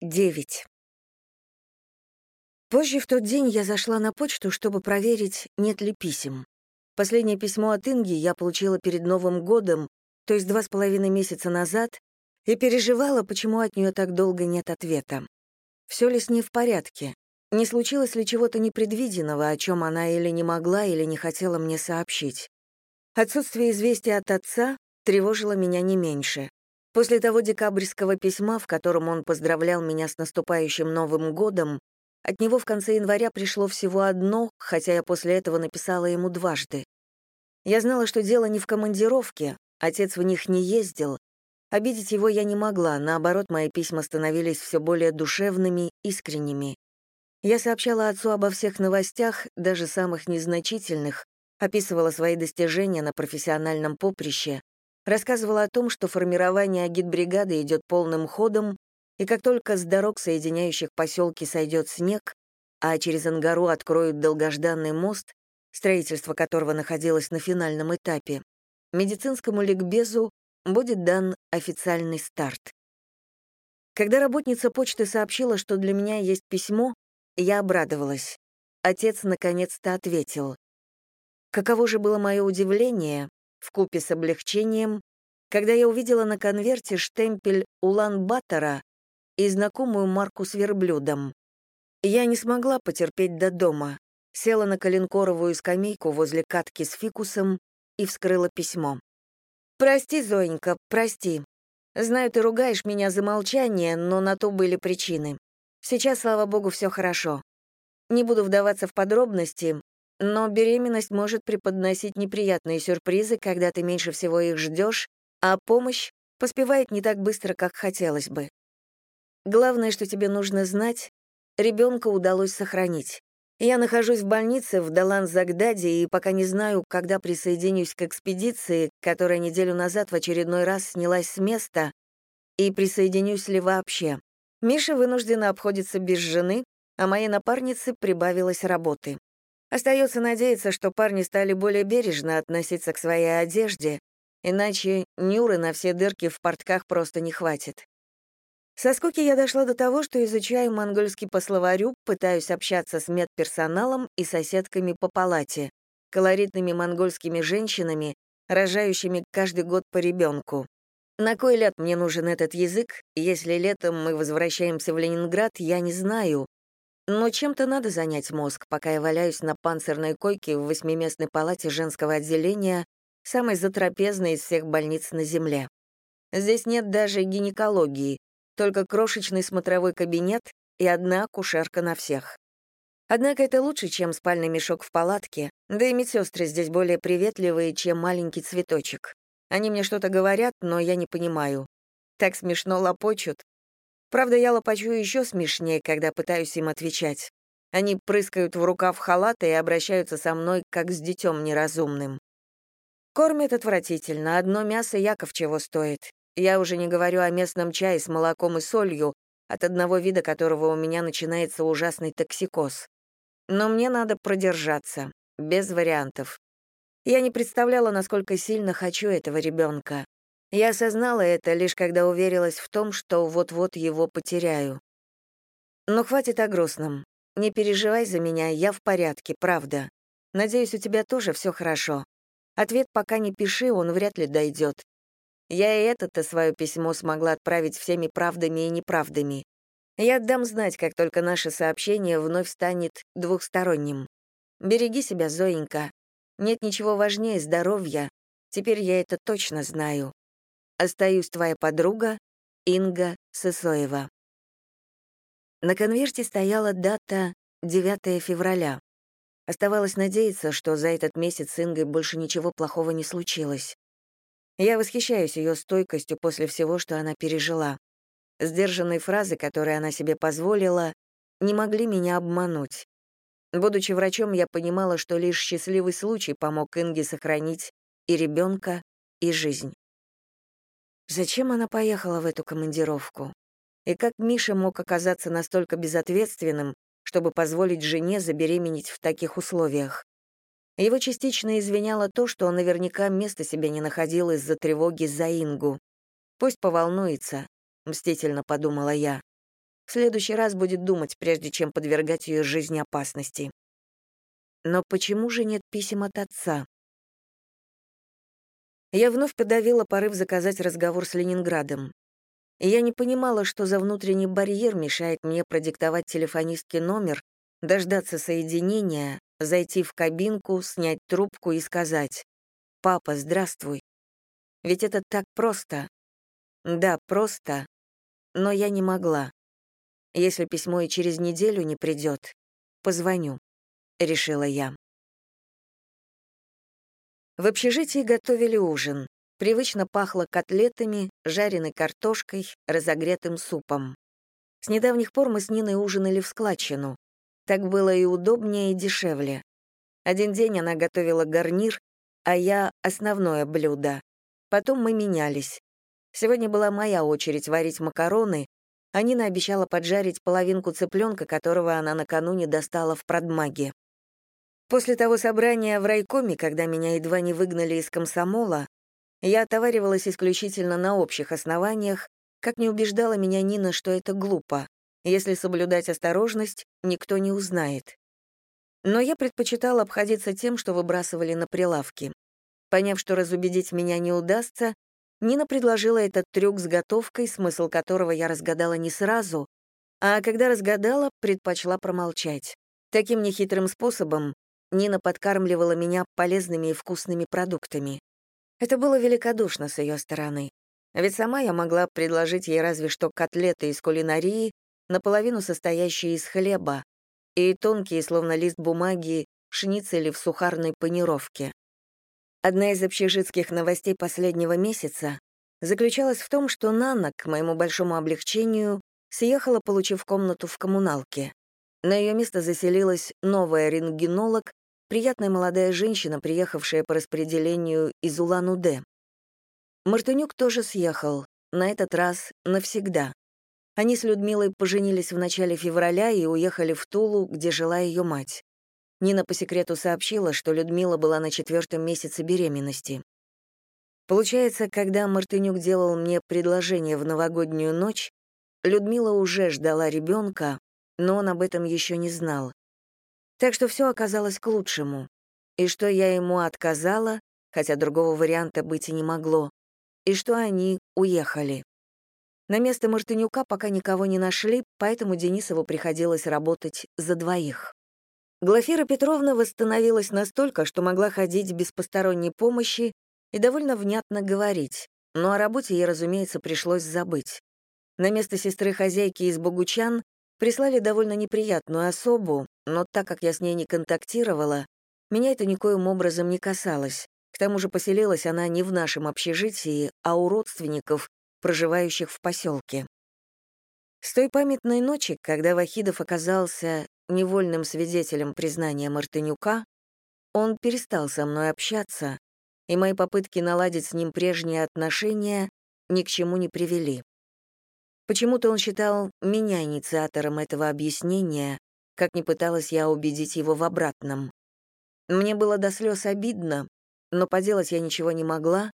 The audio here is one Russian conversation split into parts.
9. Позже в тот день я зашла на почту, чтобы проверить, нет ли писем. Последнее письмо от Инги я получила перед Новым годом, то есть два с половиной месяца назад, и переживала, почему от нее так долго нет ответа. Все ли с ней в порядке? Не случилось ли чего-то непредвиденного, о чем она или не могла, или не хотела мне сообщить? Отсутствие известия от отца тревожило меня не меньше. После того декабрьского письма, в котором он поздравлял меня с наступающим Новым годом, от него в конце января пришло всего одно, хотя я после этого написала ему дважды. Я знала, что дело не в командировке, отец в них не ездил. Обидеть его я не могла, наоборот, мои письма становились все более душевными, искренними. Я сообщала отцу обо всех новостях, даже самых незначительных, описывала свои достижения на профессиональном поприще, рассказывала о том, что формирование агитбригады идет полным ходом, и как только с дорог, соединяющих поселки, сойдет снег, а через Ангару откроют долгожданный мост, строительство которого находилось на финальном этапе, медицинскому ликбезу будет дан официальный старт. Когда работница почты сообщила, что для меня есть письмо, я обрадовалась. Отец наконец-то ответил. Каково же было мое удивление, вкупе с облегчением, когда я увидела на конверте штемпель Улан-Батора и знакомую марку с верблюдом. Я не смогла потерпеть до дома, села на коленкоровую скамейку возле катки с фикусом и вскрыла письмо. «Прости, Зоенька, прости. Знаю, ты ругаешь меня за молчание, но на то были причины. Сейчас, слава богу, все хорошо. Не буду вдаваться в подробности, но беременность может преподносить неприятные сюрпризы, когда ты меньше всего их ждешь, а помощь поспевает не так быстро, как хотелось бы. Главное, что тебе нужно знать, ребенка удалось сохранить. Я нахожусь в больнице в Далан-Загдаде и пока не знаю, когда присоединюсь к экспедиции, которая неделю назад в очередной раз снялась с места, и присоединюсь ли вообще. Миша вынужденно обходится без жены, а моей напарнице прибавилось работы. Остается надеяться, что парни стали более бережно относиться к своей одежде, иначе Нюры на все дырки в портках просто не хватит. Со скуки я дошла до того, что изучаю монгольский по словарю, пытаюсь общаться с медперсоналом и соседками по палате, колоритными монгольскими женщинами, рожающими каждый год по ребенку. На кой ляд мне нужен этот язык, если летом мы возвращаемся в Ленинград, я не знаю, но чем-то надо занять мозг, пока я валяюсь на панцирной койке в восьмиместной палате женского отделения, самой затрапезной из всех больниц на Земле. Здесь нет даже гинекологии, только крошечный смотровой кабинет и одна акушерка на всех. Однако это лучше, чем спальный мешок в палатке, да и медсестры здесь более приветливые, чем маленький цветочек. Они мне что-то говорят, но я не понимаю. Так смешно лопочут, Правда, я лопачу еще смешнее, когда пытаюсь им отвечать. Они прыскают в рукав халата и обращаются со мной, как с детем неразумным. Кормят отвратительно, одно мясо Яков чего стоит. Я уже не говорю о местном чае с молоком и солью, от одного вида которого у меня начинается ужасный токсикоз. Но мне надо продержаться, без вариантов. Я не представляла, насколько сильно хочу этого ребенка. Я осознала это лишь когда уверилась в том, что вот-вот его потеряю. Но хватит о грустном. Не переживай за меня, я в порядке, правда. Надеюсь, у тебя тоже все хорошо. Ответ пока не пиши, он вряд ли дойдет. Я и это-то свое письмо смогла отправить всеми правдами и неправдами. Я дам знать, как только наше сообщение вновь станет двухсторонним. Береги себя, Зоенька. Нет ничего важнее здоровья. Теперь я это точно знаю. Остаюсь твоя подруга Инга Сысоева. На конверте стояла дата 9 февраля. Оставалось надеяться, что за этот месяц с Ингой больше ничего плохого не случилось. Я восхищаюсь ее стойкостью после всего, что она пережила. Сдержанные фразы, которые она себе позволила, не могли меня обмануть. Будучи врачом, я понимала, что лишь счастливый случай помог Инге сохранить и ребенка, и жизнь. Зачем она поехала в эту командировку? И как Миша мог оказаться настолько безответственным, чтобы позволить жене забеременеть в таких условиях? Его частично извиняло то, что он наверняка места себе не находил из-за тревоги за Ингу. «Пусть поволнуется», — мстительно подумала я. в следующий раз будет думать, прежде чем подвергать ее жизни опасности. Но почему же нет писем от отца? Я вновь подавила порыв заказать разговор с Ленинградом. И я не понимала, что за внутренний барьер мешает мне продиктовать телефонистке номер, дождаться соединения, зайти в кабинку, снять трубку и сказать «Папа, здравствуй». Ведь это так просто. Да, просто, но я не могла. Если письмо и через неделю не придет, позвоню, решила я. В общежитии готовили ужин. Привычно пахло котлетами, жареной картошкой, разогретым супом. С недавних пор мы с Ниной ужинали в складчину. Так было и удобнее, и дешевле. Один день она готовила гарнир, а я — основное блюдо. Потом мы менялись. Сегодня была моя очередь варить макароны, а Нина обещала поджарить половинку цыпленка, которого она накануне достала в продмаге. После того собрания в райкоме, когда меня едва не выгнали из комсомола, я отоваривалась исключительно на общих основаниях, как не убеждала меня Нина, что это глупо. Если соблюдать осторожность, никто не узнает. Но я предпочитала обходиться тем, что выбрасывали на прилавки. Поняв, что разубедить меня не удастся, Нина предложила этот трюк с готовкой, смысл которого я разгадала не сразу, а когда разгадала, предпочла промолчать. Таким нехитрым способом Нина подкармливала меня полезными и вкусными продуктами. Это было великодушно с ее стороны. Ведь сама я могла предложить ей разве что котлеты из кулинарии, наполовину состоящие из хлеба, и тонкие, словно лист бумаги, шницели в сухарной панировке. Одна из общежитских новостей последнего месяца заключалась в том, что Нана, к моему большому облегчению, съехала, получив комнату в коммуналке. На ее место заселилась новая рентгенолог, приятная молодая женщина, приехавшая по распределению из Улан-Удэ. Мартынюк тоже съехал, на этот раз навсегда. Они с Людмилой поженились в начале февраля и уехали в Тулу, где жила ее мать. Нина по секрету сообщила, что Людмила была на четвертом месяце беременности. Получается, когда Мартынюк делал мне предложение в новогоднюю ночь, Людмила уже ждала ребенка, но он об этом еще не знал. Так что все оказалось к лучшему. И что я ему отказала, хотя другого варианта быть и не могло, и что они уехали. На место Мартынюка пока никого не нашли, поэтому Денисову приходилось работать за двоих. Глафира Петровна восстановилась настолько, что могла ходить без посторонней помощи и довольно внятно говорить, но о работе ей, разумеется, пришлось забыть. На место сестры-хозяйки из Богучан прислали довольно неприятную особу, но так как я с ней не контактировала, меня это никоим образом не касалось. К тому же поселилась она не в нашем общежитии, а у родственников, проживающих в поселке. С той памятной ночи, когда Вахидов оказался невольным свидетелем признания Мартынюка, он перестал со мной общаться, и мои попытки наладить с ним прежние отношения ни к чему не привели. Почему-то он считал меня инициатором этого объяснения, как ни пыталась я убедить его в обратном. Мне было до слез обидно, но поделать я ничего не могла,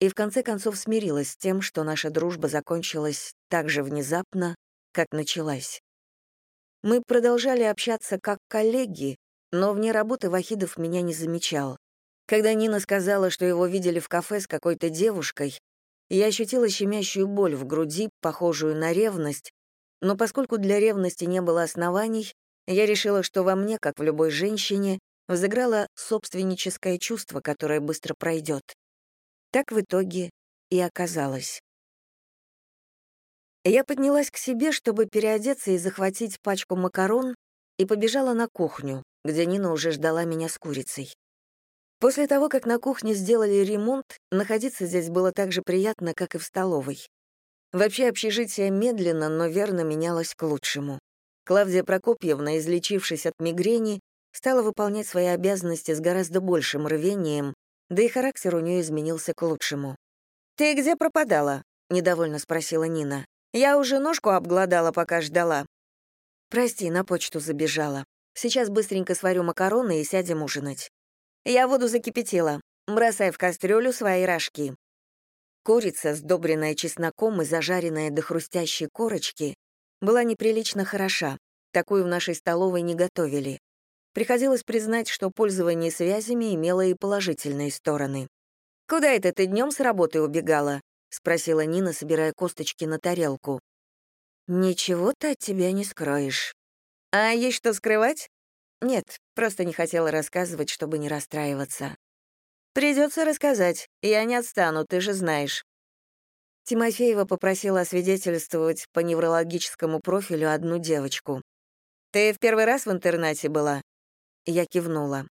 и в конце концов смирилась с тем, что наша дружба закончилась так же внезапно, как началась. Мы продолжали общаться как коллеги, но вне работы Вахидов меня не замечал. Когда Нина сказала, что его видели в кафе с какой-то девушкой, я ощутила щемящую боль в груди, похожую на ревность, но поскольку для ревности не было оснований, я решила, что во мне, как в любой женщине, взыграло собственническое чувство, которое быстро пройдет. Так в итоге и оказалось. Я поднялась к себе, чтобы переодеться и захватить пачку макарон, и побежала на кухню, где Нина уже ждала меня с курицей. После того, как на кухне сделали ремонт, находиться здесь было так же приятно, как и в столовой. Вообще общежитие медленно, но верно менялось к лучшему. Клавдия Прокопьевна, излечившись от мигрени, стала выполнять свои обязанности с гораздо большим рвением, да и характер у нее изменился к лучшему. «Ты где пропадала?» — недовольно спросила Нина. «Я уже ножку обглодала, пока ждала». «Прости, на почту забежала. Сейчас быстренько сварю макароны и сядем ужинать». Я воду закипятила. Бросай в кастрюлю свои рожки. Курица, сдобренная чесноком и зажаренная до хрустящей корочки, была неприлично хороша. Такую в нашей столовой не готовили. Приходилось признать, что пользование связями имело и положительные стороны. «Куда это ты днем с работы убегала?» — спросила Нина, собирая косточки на тарелку. «Ничего ты от тебя не скроешь». «А есть что скрывать?» «Нет, просто не хотела рассказывать, чтобы не расстраиваться». «Придется рассказать, я не отстану, ты же знаешь». Тимофеева попросила освидетельствовать по неврологическому профилю одну девочку. «Ты в первый раз в интернате была?» Я кивнула.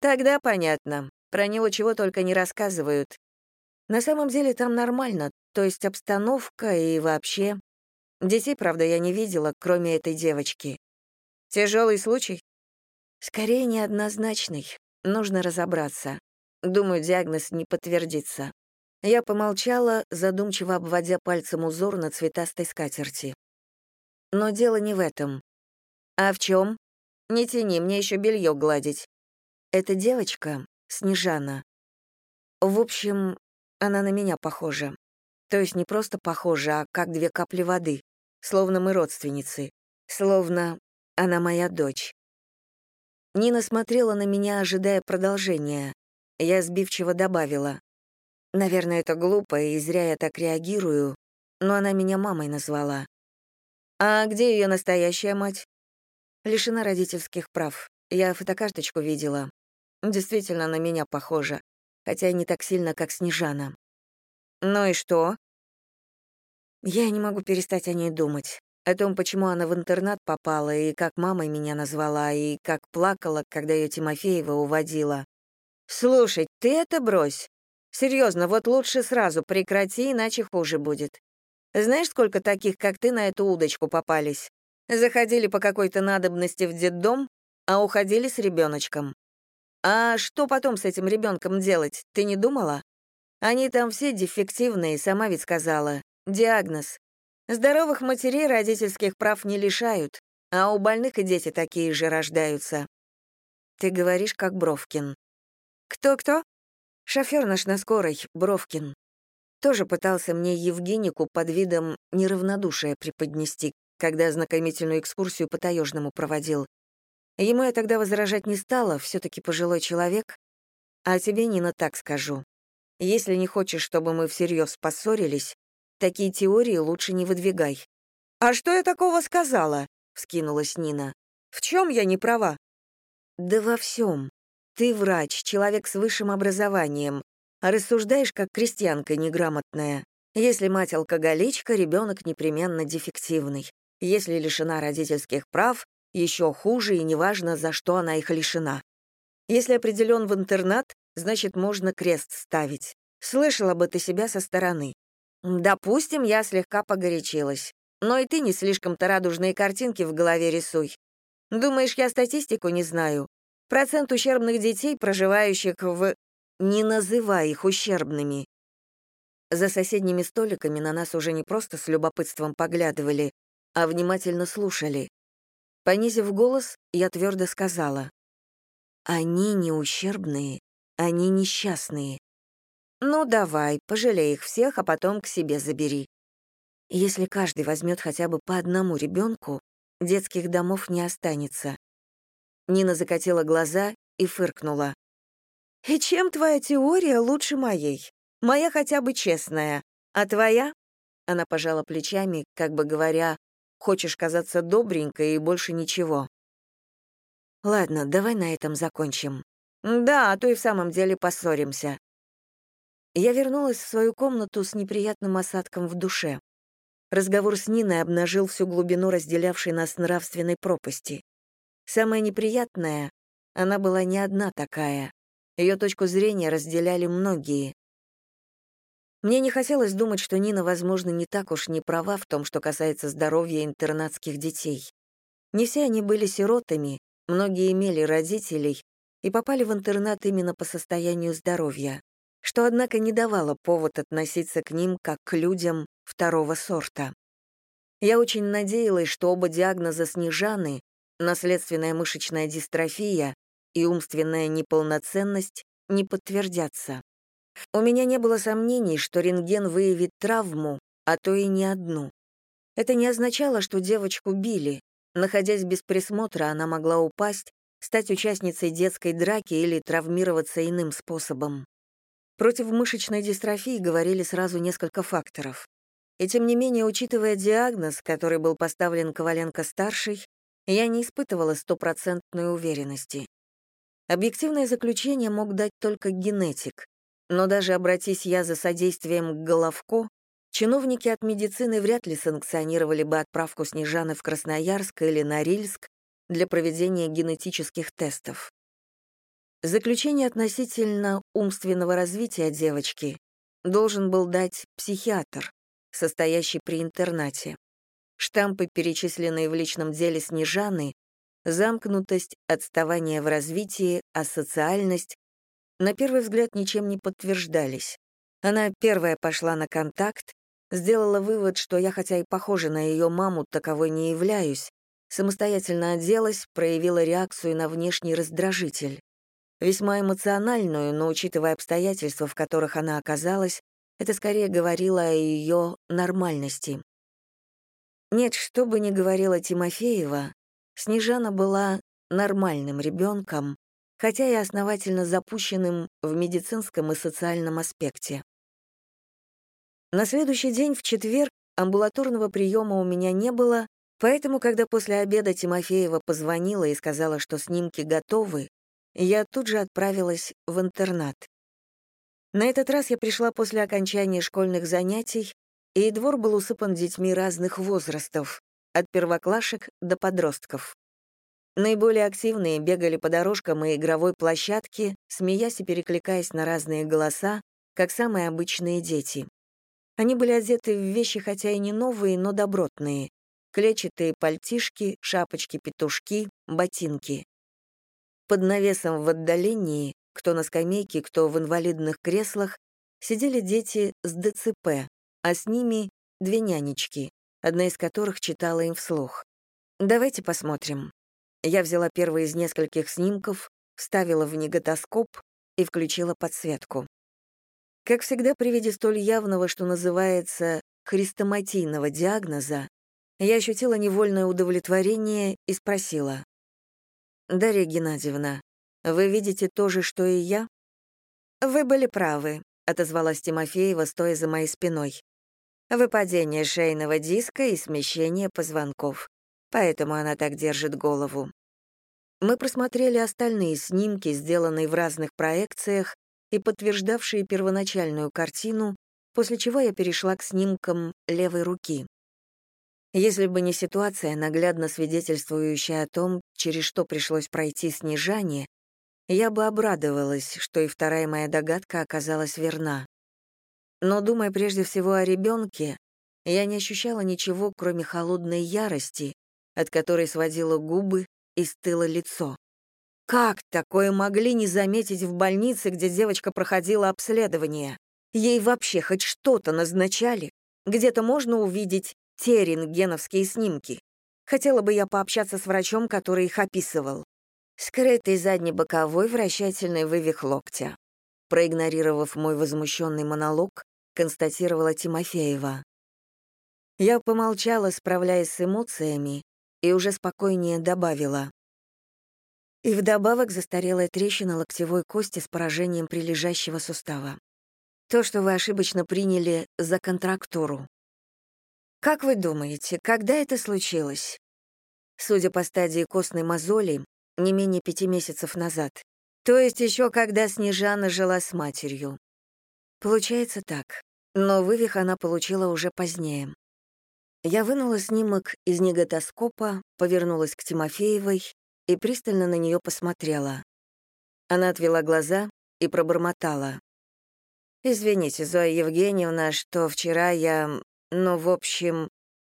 «Тогда понятно. Про него чего только не рассказывают. На самом деле там нормально, то есть обстановка и вообще. Детей, правда, я не видела, кроме этой девочки. Тяжелый случай? Скорее, неоднозначный. Нужно разобраться. Думаю, диагноз не подтвердится. Я помолчала, задумчиво обводя пальцем узор на цветастой скатерти. Но дело не в этом. А в чем? Не тяни, мне еще белье гладить. Эта девочка — Снежана. В общем, она на меня похожа. То есть не просто похожа, а как две капли воды. Словно мы родственницы. Словно она моя дочь. Нина смотрела на меня, ожидая продолжения. Я сбивчиво добавила. Наверное, это глупо, и зря я так реагирую, но она меня мамой назвала. А где ее настоящая мать? Лишена родительских прав. Я фотокарточку видела. Действительно, на меня похожа, хотя не так сильно, как Снежана. Ну и что? Я не могу перестать о ней думать. О том, почему она в интернат попала, и как мамой меня назвала, и как плакала, когда ее Тимофеева уводила. «Слушай, ты это брось. Серьезно, вот лучше сразу прекрати, иначе хуже будет. Знаешь, сколько таких, как ты, на эту удочку попались? Заходили по какой-то надобности в детдом, а уходили с ребеночком. А что потом с этим ребенком делать, ты не думала? Они там все дефективные, сама ведь сказала. Диагноз. Здоровых матерей родительских прав не лишают, а у больных и дети такие же рождаются. Ты говоришь, как Бровкин. Кто-кто? Шофер наш на скорой, Бровкин. Тоже пытался мне Евгенику под видом неравнодушия преподнести, когда ознакомительную экскурсию по Таежному проводил. Ему я тогда возражать не стала, все таки пожилой человек. А тебе, Нина, так скажу. Если не хочешь, чтобы мы всерьез поссорились, такие теории лучше не выдвигай. «А что я такого сказала?» — вскинулась Нина. «В чем я не права?» «Да во всем. Ты врач, человек с высшим образованием, а рассуждаешь как крестьянка неграмотная. Если мать алкоголичка, ребенок непременно дефективный. Если лишена родительских прав, еще хуже и неважно, за что она их лишена. Если определен в интернат, значит, можно крест ставить. Слышала бы ты себя со стороны. Допустим, я слегка погорячилась. Но и ты не слишком-то радужные картинки в голове рисуй. Думаешь, я статистику не знаю? Процент ущербных детей, проживающих в... Не называй их ущербными. За соседними столиками на нас уже не просто с любопытством поглядывали, а внимательно слушали. Понизив голос, я твердо сказала, «Они не ущербные, они несчастные. Ну, давай, пожалей их всех, а потом к себе забери. Если каждый возьмет хотя бы по одному ребенку, детских домов не останется». Нина закатила глаза и фыркнула. «И чем твоя теория лучше моей? Моя хотя бы честная, а твоя?» Она пожала плечами, как бы говоря, Хочешь казаться добренькой и больше ничего. Ладно, давай на этом закончим. Да, а то и в самом деле поссоримся. Я вернулась в свою комнату с неприятным осадком в душе. Разговор с Ниной обнажил всю глубину разделявшей нас нравственной пропасти. Самое неприятное — она была не одна такая. Ее точку зрения разделяли многие. Мне не хотелось думать, что Нина, возможно, не так уж не права в том, что касается здоровья интернатских детей. Не все они были сиротами, многие имели родителей и попали в интернат именно по состоянию здоровья, что, однако, не давало повод относиться к ним как к людям второго сорта. Я очень надеялась, что оба диагноза Снежаны — наследственная мышечная дистрофия и умственная неполноценность — не подтвердятся. У меня не было сомнений, что рентген выявит травму, а то и не одну. Это не означало, что девочку били. Находясь без присмотра, она могла упасть, стать участницей детской драки или травмироваться иным способом. Против мышечной дистрофии говорили сразу несколько факторов. И тем не менее, учитывая диагноз, который был поставлен Коваленко-старший, я не испытывала стопроцентной уверенности. Объективное заключение мог дать только генетик, но даже обратись я за содействием к Головко, чиновники от медицины вряд ли санкционировали бы отправку Снежаны в Красноярск или Норильск для проведения генетических тестов. Заключение относительно умственного развития девочки должен был дать психиатр, состоящий при интернате. Штампы, перечисленные в личном деле Снежаны, замкнутость, отставание в развитии, асоциальность, на первый взгляд ничем не подтверждались. Она первая пошла на контакт, сделала вывод, что я, хотя и похожа на ее маму, таковой не являюсь, самостоятельно оделась, проявила реакцию на внешний раздражитель. Весьма эмоциональную, но, учитывая обстоятельства, в которых она оказалась, это скорее говорило о ее нормальности. Нет, что бы ни говорила Тимофеева, Снежана была нормальным ребенком, хотя и основательно запущенным в медицинском и социальном аспекте. На следующий день, в четверг, амбулаторного приема у меня не было, поэтому, когда после обеда Тимофеева позвонила и сказала, что снимки готовы, я тут же отправилась в интернат. На этот раз я пришла после окончания школьных занятий, и двор был усыпан детьми разных возрастов, от первоклашек до подростков. Наиболее активные бегали по дорожкам и игровой площадке, смеясь и перекликаясь на разные голоса, как самые обычные дети. Они были одеты в вещи, хотя и не новые, но добротные. Клетчатые пальтишки, шапочки-петушки, ботинки. Под навесом в отдалении, кто на скамейке, кто в инвалидных креслах, сидели дети с ДЦП, а с ними две нянечки, одна из которых читала им вслух. «Давайте посмотрим». Я взяла первый из нескольких снимков, вставила в неготоскоп и включила подсветку. Как всегда, при виде столь явного, что называется, хрестоматийного диагноза, я ощутила невольное удовлетворение и спросила. «Дарья Геннадьевна, вы видите то же, что и я?» «Вы были правы», — отозвалась Тимофеева, стоя за моей спиной. «Выпадение шейного диска и смещение позвонков. Поэтому она так держит голову. Мы просмотрели остальные снимки, сделанные в разных проекциях и подтверждавшие первоначальную картину, после чего я перешла к снимкам левой руки. Если бы не ситуация, наглядно свидетельствующая о том, через что пришлось пройти снижание, я бы обрадовалась, что и вторая моя догадка оказалась верна. Но, думая прежде всего о ребенке, я не ощущала ничего, кроме холодной ярости, от которой сводило губы и стыло лицо. Как такое могли не заметить в больнице, где девочка проходила обследование? Ей вообще хоть что-то назначали? Где-то можно увидеть те рентгеновские снимки. Хотела бы я пообщаться с врачом, который их описывал. Скрытый задний-боковой вращательный вывих локтя. Проигнорировав мой возмущенный монолог, констатировала Тимофеева. Я помолчала, справляясь с эмоциями, и уже спокойнее добавила. И вдобавок застарелая трещина локтевой кости с поражением прилежащего сустава. То, что вы ошибочно приняли за контрактуру. Как вы думаете, когда это случилось? Судя по стадии костной мозоли, не менее пяти месяцев назад. То есть еще когда Снежана жила с матерью. Получается так. Но вывих она получила уже позднее. Я вынула снимок из неготоскопа, повернулась к Тимофеевой и пристально на нее посмотрела. Она отвела глаза и пробормотала. «Извините, Зоя Евгеньевна, что вчера я... Ну, в общем...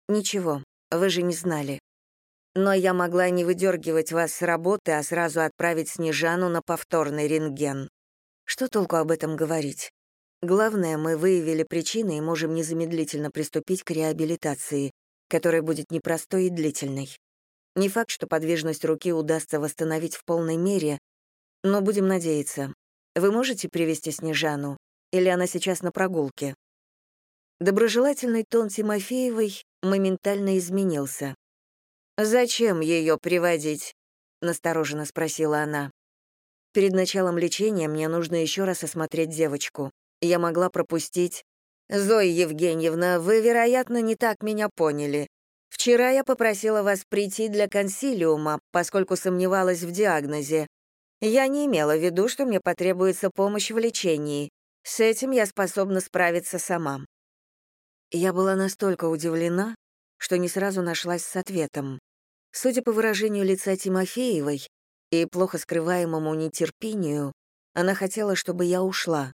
Ничего, вы же не знали. Но я могла не выдергивать вас с работы, а сразу отправить Снежану на повторный рентген. Что толку об этом говорить? Главное, мы выявили причины и можем незамедлительно приступить к реабилитации, которая будет непростой и длительной. Не факт, что подвижность руки удастся восстановить в полной мере, но будем надеяться. Вы можете привести Снежану? Или она сейчас на прогулке? Доброжелательный тон Тимофеевой моментально изменился. «Зачем ее приводить?» — настороженно спросила она. «Перед началом лечения мне нужно еще раз осмотреть девочку. Я могла пропустить...» «Зоя Евгеньевна, вы, вероятно, не так меня поняли. Вчера я попросила вас прийти для консилиума, поскольку сомневалась в диагнозе. Я не имела в виду, что мне потребуется помощь в лечении. С этим я способна справиться сама». Я была настолько удивлена, что не сразу нашлась с ответом. Судя по выражению лица Тимофеевой и плохо скрываемому нетерпению, она хотела, чтобы я ушла.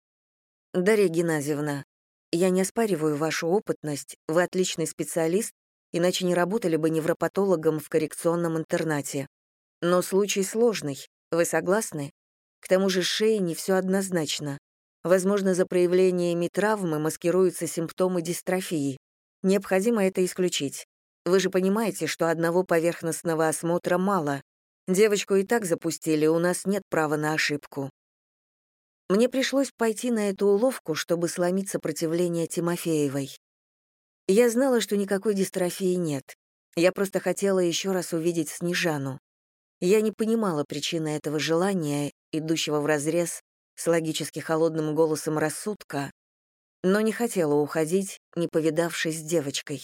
«Дарья Геннадьевна, я не оспариваю вашу опытность, вы отличный специалист, иначе не работали бы невропатологом в коррекционном интернате. Но случай сложный, вы согласны? К тому же с шеей не все однозначно. Возможно, за проявлениями травмы маскируются симптомы дистрофии. Необходимо это исключить. Вы же понимаете, что одного поверхностного осмотра мало. Девочку и так запустили, у нас нет права на ошибку. Мне пришлось пойти на эту уловку, чтобы сломить сопротивление Тимофеевой. Я знала, что никакой дистрофии нет. Я просто хотела еще раз увидеть Снежану. Я не понимала причины этого желания, идущего вразрез с логически холодным голосом рассудка, но не хотела уходить, не повидавшись с девочкой.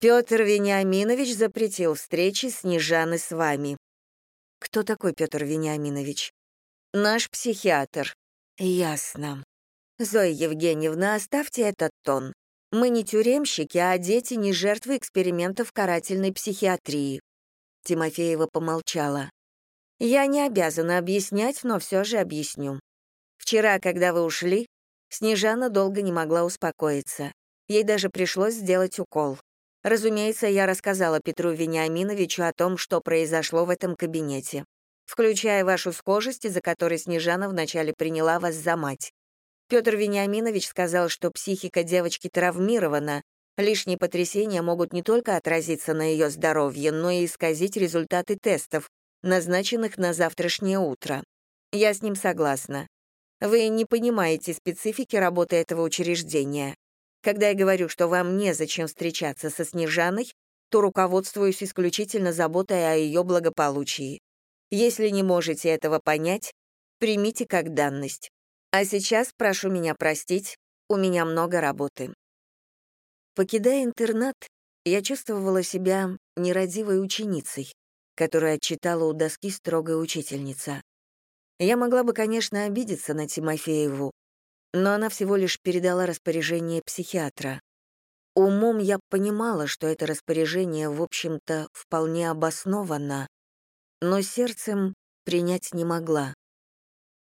Петр Вениаминович запретил встречи Снежаны с вами. Кто такой Петр Вениаминович? Наш психиатр. Ясно. Зоя Евгеньевна, оставьте этот тон. Мы не тюремщики, а дети не жертвы экспериментов карательной психиатрии. Тимофеева помолчала. Я не обязана объяснять, но все же объясню. Вчера, когда вы ушли, Снежана долго не могла успокоиться. Ей даже пришлось сделать укол. Разумеется, я рассказала Петру Вениаминовичу о том, что произошло в этом кабинете включая вашу схожесть, из-за которой Снежана вначале приняла вас за мать. Петр Вениаминович сказал, что психика девочки травмирована, лишние потрясения могут не только отразиться на ее здоровье, но и исказить результаты тестов, назначенных на завтрашнее утро. Я с ним согласна. Вы не понимаете специфики работы этого учреждения. Когда я говорю, что вам незачем встречаться со Снежаной, то руководствуюсь исключительно заботой о ее благополучии. Если не можете этого понять, примите как данность. А сейчас прошу меня простить, у меня много работы. Покидая интернат, я чувствовала себя нерадивой ученицей, которая отчитала у доски строгая учительница. Я могла бы, конечно, обидеться на Тимофееву, но она всего лишь передала распоряжение психиатра. Умом я понимала, что это распоряжение, в общем-то, вполне обосновано, но сердцем принять не могла.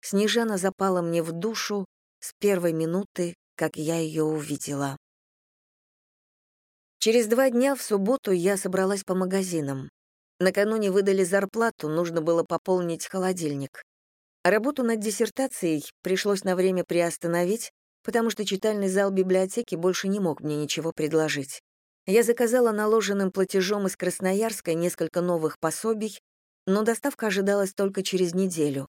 Снежана запала мне в душу с первой минуты, как я ее увидела. Через два дня в субботу я собралась по магазинам. Накануне выдали зарплату, нужно было пополнить холодильник. Работу над диссертацией пришлось на время приостановить, потому что читальный зал библиотеки больше не мог мне ничего предложить. Я заказала наложенным платежом из Красноярска несколько новых пособий, но доставка ожидалась только через неделю.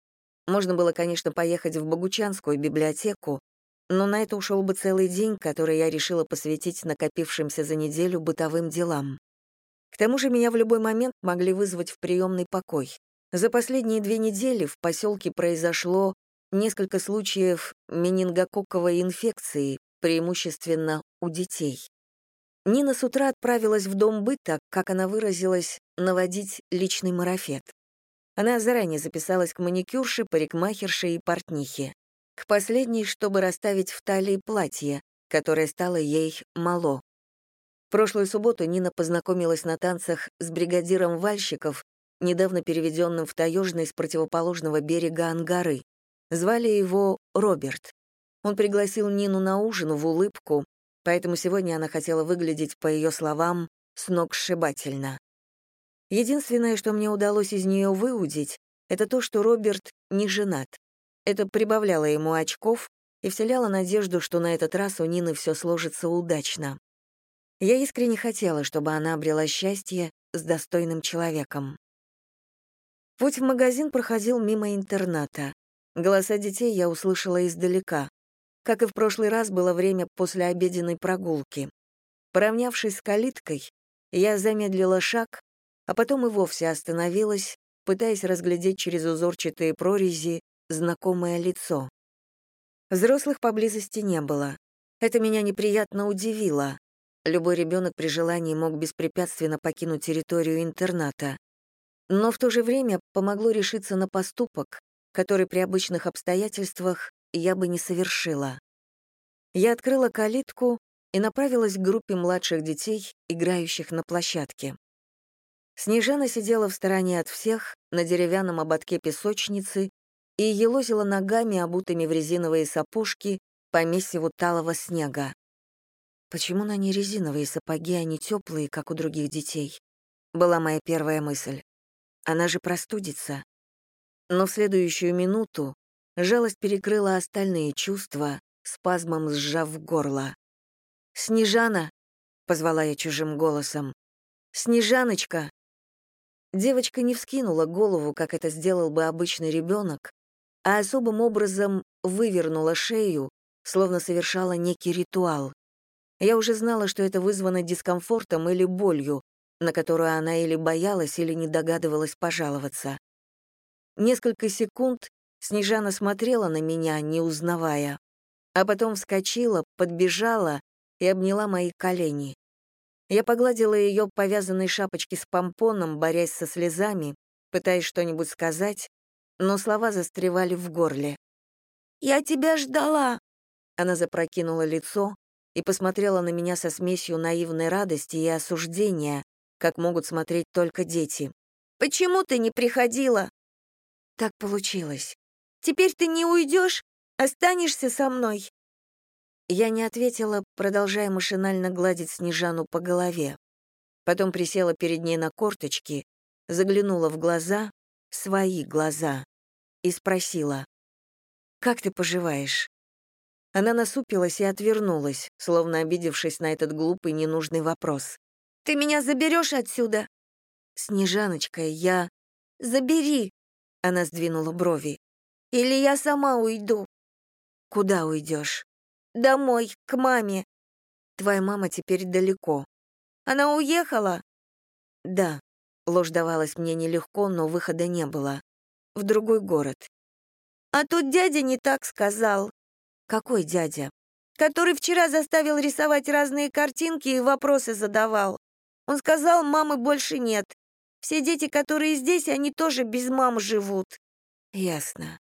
Можно было, конечно, поехать в Богучанскую библиотеку, но на это ушел бы целый день, который я решила посвятить накопившимся за неделю бытовым делам. К тому же меня в любой момент могли вызвать в приемный покой. За последние две недели в поселке произошло несколько случаев менингококковой инфекции, преимущественно у детей. Нина с утра отправилась в дом быта, как она выразилась, наводить личный марафет. Она заранее записалась к маникюрше, парикмахерше и портнихе. К последней, чтобы расставить в талии платье, которое стало ей мало. В прошлую субботу Нина познакомилась на танцах с бригадиром вальщиков, недавно переведенным в Таежный с противоположного берега Ангары. Звали его Роберт. Он пригласил Нину на ужин в улыбку, поэтому сегодня она хотела выглядеть, по ее словам, сногсшибательно. Единственное, что мне удалось из нее выудить, это то, что Роберт не женат. Это прибавляло ему очков и вселяло надежду, что на этот раз у Нины все сложится удачно. Я искренне хотела, чтобы она обрела счастье с достойным человеком. Путь в магазин проходил мимо интерната. Голоса детей я услышала издалека. Как и в прошлый раз, было время после обеденной прогулки. Поравнявшись с калиткой, я замедлила шаг, а потом и вовсе остановилась, пытаясь разглядеть через узорчатые прорези знакомое лицо. Взрослых поблизости не было. Это меня неприятно удивило. Любой ребенок при желании мог беспрепятственно покинуть территорию интерната. Но в то же время помогло решиться на поступок, который при обычных обстоятельствах я бы не совершила. Я открыла калитку и направилась к группе младших детей, играющих на площадке. Снежана сидела в стороне от всех, на деревянном ободке песочницы, и елозила ногами, обутыми в резиновые сапожки, по месиву талого снега. Почему на ней резиновые сапоги, а не теплые, как у других детей? Была моя первая мысль. Она же простудится. Но в следующую минуту жалость перекрыла остальные чувства, спазмом сжав горло. «Снежана!» — позвала я чужим голосом. «Снежаночка!» Девочка не вскинула голову, как это сделал бы обычный ребенок, а особым образом вывернула шею, словно совершала некий ритуал. Я уже знала, что это вызвано дискомфортом или болью, на которую она или боялась, или не догадывалась пожаловаться. Несколько секунд Снежана смотрела на меня, не узнавая, а потом вскочила, подбежала и обняла мои колени. Я погладила ее повязанной шапочки с помпоном, борясь со слезами, пытаясь что-нибудь сказать, но слова застревали в горле. «Я тебя ждала!» Она запрокинула лицо и посмотрела на меня со смесью наивной радости и осуждения, как могут смотреть только дети. «Почему ты не приходила?» «Так получилось. Теперь ты не уйдешь? Останешься со мной?» Я не ответила, продолжая машинально гладить Снежану по голове. Потом присела перед ней на корточки, заглянула в глаза, свои глаза, и спросила, «Как ты поживаешь?» Она насупилась и отвернулась, словно обидевшись на этот глупый ненужный вопрос. «Ты меня заберешь отсюда?» «Снежаночка, я...» «Забери!» — она сдвинула брови. «Или я сама уйду». «Куда уйдешь?» Домой, к маме. Твоя мама теперь далеко. Она уехала? Да. Ложь давалась мне нелегко, но выхода не было. В другой город. А тут дядя не так сказал. Какой дядя? Который вчера заставил рисовать разные картинки и вопросы задавал. Он сказал, мамы больше нет. Все дети, которые здесь, они тоже без мам живут. Ясно.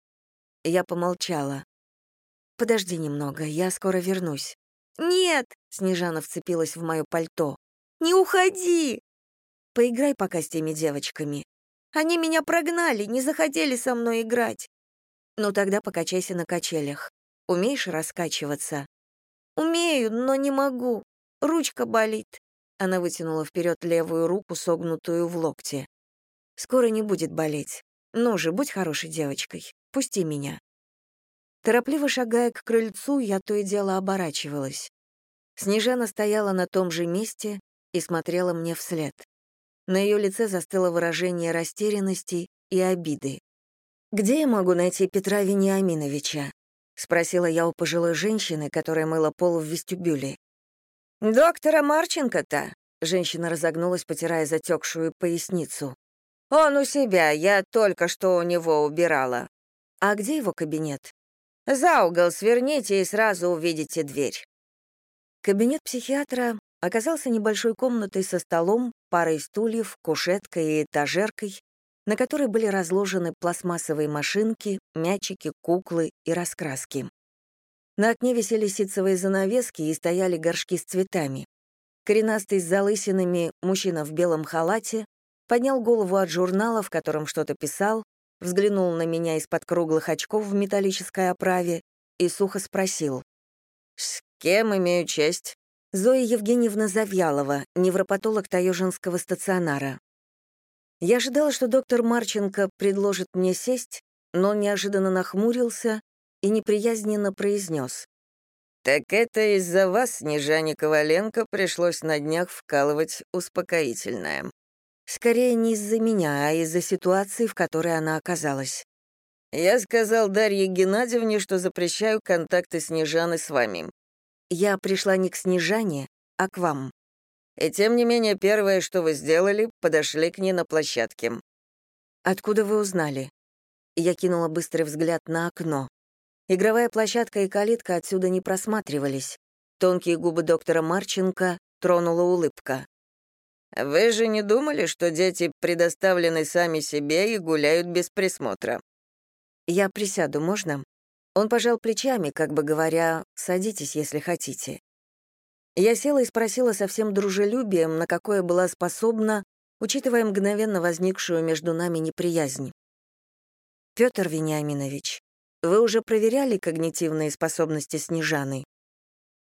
Я помолчала. «Подожди немного, я скоро вернусь». «Нет!» — Снежана вцепилась в мое пальто. «Не уходи!» «Поиграй пока с теми девочками». «Они меня прогнали, не захотели со мной играть». «Ну тогда покачайся на качелях. Умеешь раскачиваться?» «Умею, но не могу. Ручка болит». Она вытянула вперед левую руку, согнутую в локте. «Скоро не будет болеть. Ну же, будь хорошей девочкой. Пусти меня». Торопливо шагая к крыльцу, я то и дело оборачивалась. Снежана стояла на том же месте и смотрела мне вслед. На ее лице застыло выражение растерянности и обиды. «Где я могу найти Петра Вениаминовича?» — спросила я у пожилой женщины, которая мыла пол в вестибюле. «Доктора Марченко-то?» — женщина разогнулась, потирая затекшую поясницу. «Он у себя, я только что у него убирала». «А где его кабинет?» За угол сверните и сразу увидите дверь». Кабинет психиатра оказался небольшой комнатой со столом, парой стульев, кушеткой и этажеркой, на которой были разложены пластмассовые машинки, мячики, куклы и раскраски. На окне висели ситцевые занавески и стояли горшки с цветами. Коренастый с залысинами мужчина в белом халате поднял голову от журнала, в котором что-то писал, взглянул на меня из-под круглых очков в металлической оправе и сухо спросил. «С кем имею честь?» Зоя Евгеньевна Завьялова, невропатолог Таежинского стационара. Я ожидала, что доктор Марченко предложит мне сесть, но он неожиданно нахмурился и неприязненно произнес. «Так это из-за вас, Снежане Коваленко, пришлось на днях вкалывать успокоительное». Скорее не из-за меня, а из-за ситуации, в которой она оказалась. Я сказал Дарье Геннадьевне, что запрещаю контакты Снежаны с вами. Я пришла не к Снежане, а к вам. И тем не менее, первое, что вы сделали, подошли к ней на площадке. Откуда вы узнали? Я кинула быстрый взгляд на окно. Игровая площадка и калитка отсюда не просматривались. Тонкие губы доктора Марченко тронула улыбка. «Вы же не думали, что дети предоставлены сами себе и гуляют без присмотра?» «Я присяду, можно?» Он пожал плечами, как бы говоря, «садитесь, если хотите». Я села и спросила со всем дружелюбием, на какое была способна, учитывая мгновенно возникшую между нами неприязнь. «Пётр Вениаминович, вы уже проверяли когнитивные способности Снежаны?»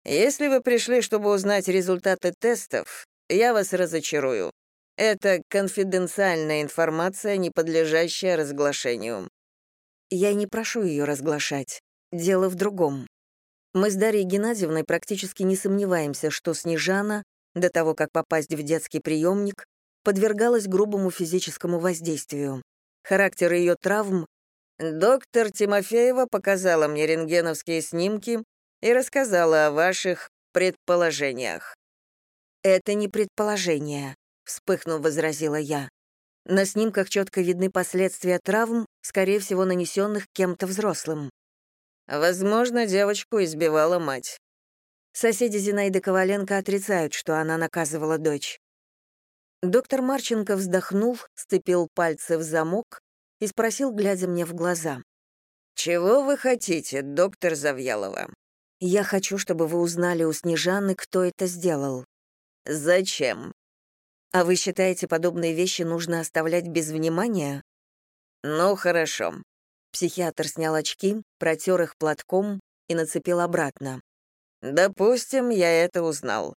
«Если вы пришли, чтобы узнать результаты тестов, я вас разочарую. Это конфиденциальная информация, не подлежащая разглашению. Я не прошу ее разглашать. Дело в другом. Мы с Дарьей Геннадьевной практически не сомневаемся, что Снежана, до того, как попасть в детский приемник, подвергалась грубому физическому воздействию. Характер ее травм Доктор Тимофеева показала мне рентгеновские снимки и рассказала о ваших предположениях. «Это не предположение», — вспыхнув, возразила я. На снимках четко видны последствия травм, скорее всего, нанесенных кем-то взрослым. Возможно, девочку избивала мать. Соседи Зинаиды Коваленко отрицают, что она наказывала дочь. Доктор Марченко вздохнул, сцепил пальцы в замок и спросил, глядя мне в глаза. «Чего вы хотите, доктор Завьялова?» «Я хочу, чтобы вы узнали у Снежаны, кто это сделал». «Зачем?» А вы считаете, подобные вещи нужно оставлять без внимания? Ну, хорошо. Психиатр снял очки, протер их платком и нацепил обратно. Допустим, я это узнал.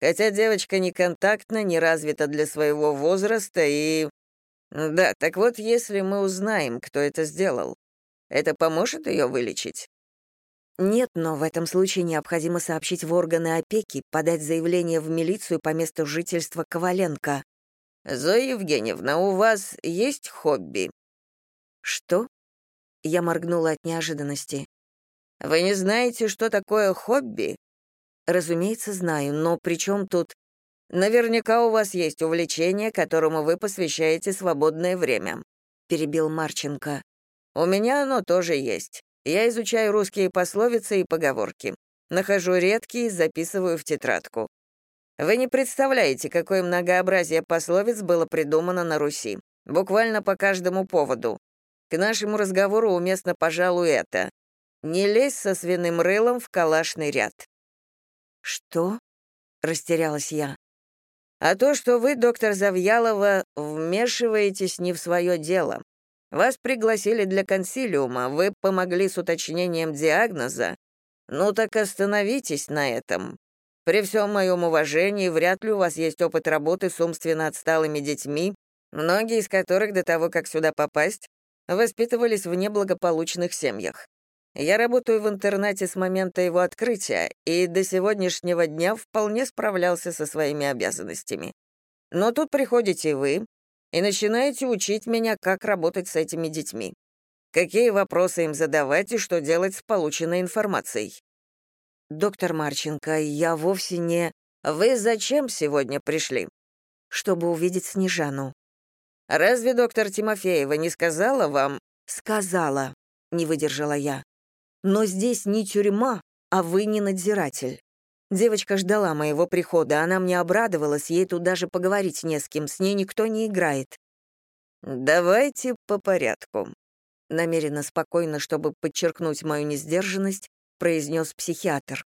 Хотя девочка не контактна, не развита для своего возраста и... Да, так вот, если мы узнаем, кто это сделал, это поможет ее вылечить? Нет, но в этом случае необходимо сообщить в органы опеки, подать заявление в милицию по месту жительства Коваленко. «Зоя Евгеньевна, у вас есть хобби?» «Что?» Я моргнула от неожиданности. «Вы не знаете, что такое хобби?» «Разумеется, знаю, но при чем тут...» «Наверняка у вас есть увлечение, которому вы посвящаете свободное время», — перебил Марченко. «У меня оно тоже есть. Я изучаю русские пословицы и поговорки. Нахожу редкие, записываю в тетрадку. Вы не представляете, какое многообразие пословиц было придумано на Руси. Буквально по каждому поводу. К нашему разговору уместно, пожалуй, это. «Не лезь со свиным рылом в калашный ряд». «Что?» — растерялась я. «А то, что вы, доктор Завьялова, вмешиваетесь не в свое дело. Вас пригласили для консилиума, вы помогли с уточнением диагноза. Ну так остановитесь на этом. При всем моем уважении, вряд ли у вас есть опыт работы с умственно отсталыми детьми, многие из которых до того, как сюда попасть, воспитывались в неблагополучных семьях. Я работаю в интернате с момента его открытия и до сегодняшнего дня вполне справлялся со своими обязанностями. Но тут приходите вы, и начинаете учить меня, как работать с этими детьми. Какие вопросы им задавать и что делать с полученной информацией. Доктор Марченко, я вовсе не... Вы зачем сегодня пришли? Чтобы увидеть Снежану. Разве доктор Тимофеева не сказала вам? Сказала, не выдержала я. Но здесь не тюрьма, а вы не надзиратель. Девочка ждала моего прихода, она мне обрадовалась, ей тут даже поговорить не с кем, с ней никто не играет. «Давайте по порядку», — намеренно спокойно, чтобы подчеркнуть мою несдержанность, произнес психиатр.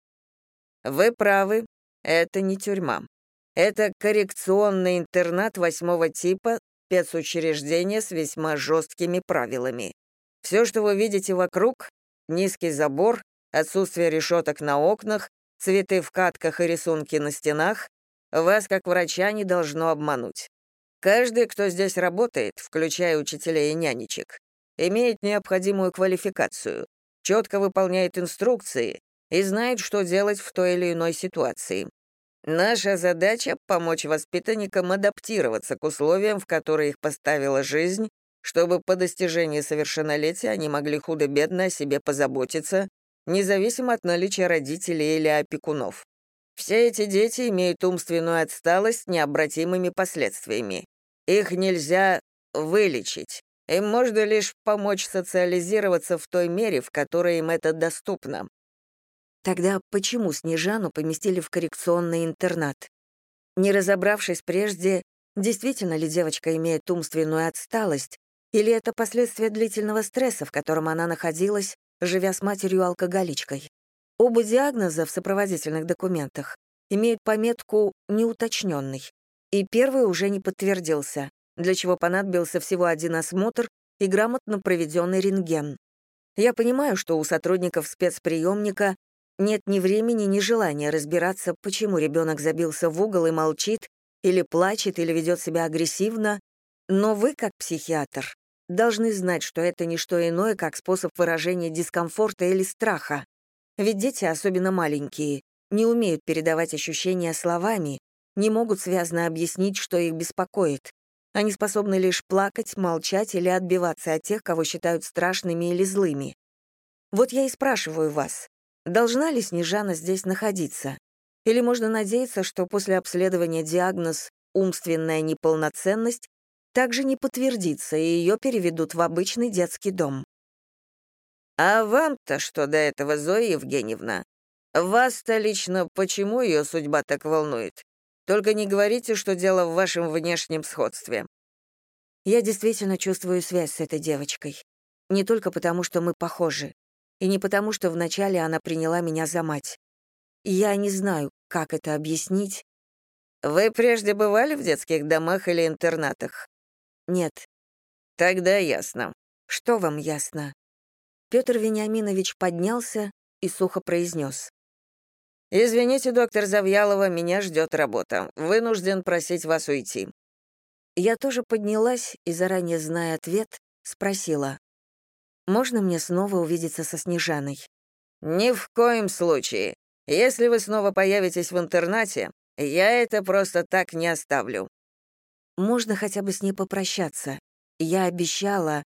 «Вы правы, это не тюрьма. Это коррекционный интернат восьмого типа, спецучреждение с весьма жесткими правилами. Все, что вы видите вокруг — низкий забор, отсутствие решеток на окнах, Цветы в катках и рисунки на стенах вас, как врача, не должно обмануть. Каждый, кто здесь работает, включая учителей и нянечек, имеет необходимую квалификацию, четко выполняет инструкции и знает, что делать в той или иной ситуации. Наша задача — помочь воспитанникам адаптироваться к условиям, в которые их поставила жизнь, чтобы по достижении совершеннолетия они могли худо-бедно о себе позаботиться, независимо от наличия родителей или опекунов. Все эти дети имеют умственную отсталость с необратимыми последствиями. Их нельзя вылечить. Им можно лишь помочь социализироваться в той мере, в которой им это доступно. Тогда почему Снежану поместили в коррекционный интернат? Не разобравшись прежде, действительно ли девочка имеет умственную отсталость, или это последствия длительного стресса, в котором она находилась, живя с матерью-алкоголичкой. Оба диагноза в сопроводительных документах имеют пометку «неуточненный», и первый уже не подтвердился, для чего понадобился всего один осмотр и грамотно проведенный рентген. Я понимаю, что у сотрудников спецприемника нет ни времени, ни желания разбираться, почему ребенок забился в угол и молчит, или плачет, или ведет себя агрессивно, но вы, как психиатр, должны знать, что это не что иное, как способ выражения дискомфорта или страха. Ведь дети, особенно маленькие, не умеют передавать ощущения словами, не могут связно объяснить, что их беспокоит. Они способны лишь плакать, молчать или отбиваться от тех, кого считают страшными или злыми. Вот я и спрашиваю вас, должна ли Снежана здесь находиться? Или можно надеяться, что после обследования диагноз «умственная неполноценность» также не подтвердится, и ее переведут в обычный детский дом? «А вам-то что до этого, Зоя Евгеньевна? Вас-то лично почему ее судьба так волнует? Только не говорите, что дело в вашем внешнем сходстве». Я действительно чувствую связь с этой девочкой. Не только потому, что мы похожи, и не потому, что вначале она приняла меня за мать. Я не знаю, как это объяснить. Вы прежде бывали в детских домах или интернатах? Нет. Тогда ясно. Что вам ясно? Петр Вениаминович поднялся и сухо произнес. «Извините, доктор Завьялова, меня ждет работа. Вынужден просить вас уйти». Я тоже поднялась и, заранее зная ответ, спросила. «Можно мне снова увидеться со Снежаной?» «Ни в коем случае. Если вы снова появитесь в интернате, я это просто так не оставлю». «Можно хотя бы с ней попрощаться. Я обещала...»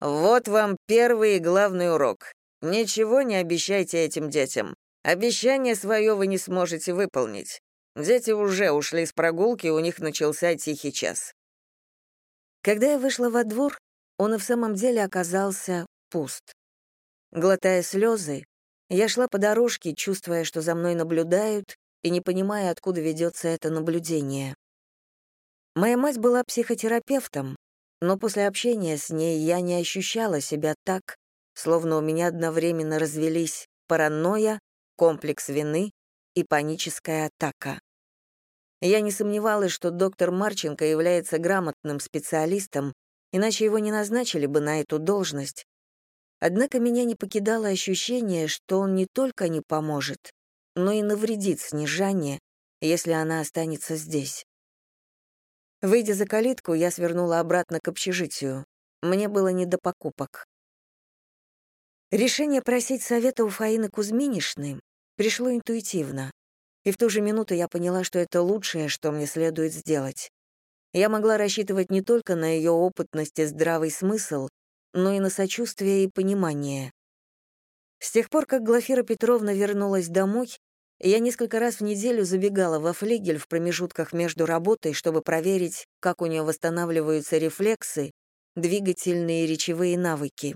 «Вот вам первый и главный урок. Ничего не обещайте этим детям. Обещание свое вы не сможете выполнить. Дети уже ушли с прогулки, у них начался тихий час. Когда я вышла во двор, он и в самом деле оказался пуст. Глотая слезы, я шла по дорожке, чувствуя, что за мной наблюдают, и не понимая, откуда ведется это наблюдение. Моя мать была психотерапевтом, но после общения с ней я не ощущала себя так, словно у меня одновременно развелись паранойя комплекс вины и паническая атака. Я не сомневалась, что доктор Марченко является грамотным специалистом, иначе его не назначили бы на эту должность. Однако меня не покидало ощущение, что он не только не поможет, но и навредит Снежане, если она останется здесь. Выйдя за калитку, я свернула обратно к общежитию. Мне было не до покупок. Решение просить совета у Фаины Кузьминишны пришло интуитивно, и в ту же минуту я поняла, что это лучшее, что мне следует сделать. Я могла рассчитывать не только на ее опытность и здравый смысл, но и на сочувствие и понимание. С тех пор, как Глафира Петровна вернулась домой, я несколько раз в неделю забегала во флигель в промежутках между работой, чтобы проверить, как у нее восстанавливаются рефлексы, двигательные и речевые навыки.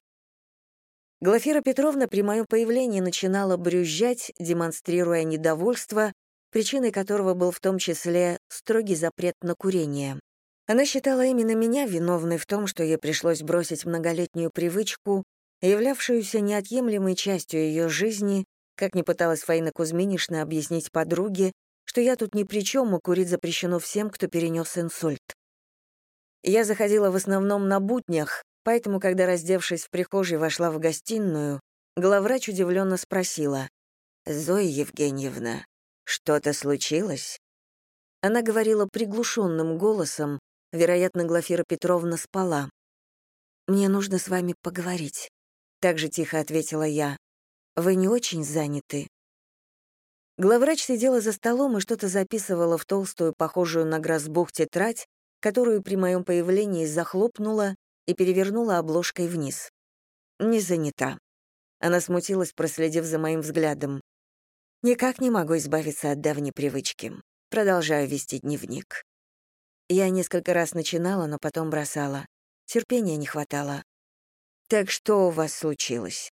Глафира Петровна при моем появлении начинала брюзжать, демонстрируя недовольство, причиной которого был в том числе строгий запрет на курение. Она считала именно меня виновной в том, что ей пришлось бросить многолетнюю привычку, являвшуюся неотъемлемой частью ее жизни, как не пыталась Фаина Кузьминишна объяснить подруге, что я тут ни при чем, и курить запрещено всем, кто перенес инсульт. Я заходила в основном на буднях, Поэтому, когда, раздевшись в прихожей, вошла в гостиную, главврач удивленно спросила, «Зоя Евгеньевна, что-то случилось?» Она говорила приглушенным голосом, вероятно, Глафира Петровна спала. «Мне нужно с вами поговорить», — так же тихо ответила я. «Вы не очень заняты?» Главврач сидела за столом и что-то записывала в толстую, похожую на грозбух тетрадь, которую при моем появлении захлопнула и перевернула обложкой вниз. «Не занята». Она смутилась, проследив за моим взглядом. «Никак не могу избавиться от давней привычки. Продолжаю вести дневник». Я несколько раз начинала, но потом бросала. Терпения не хватало. «Так что у вас случилось?»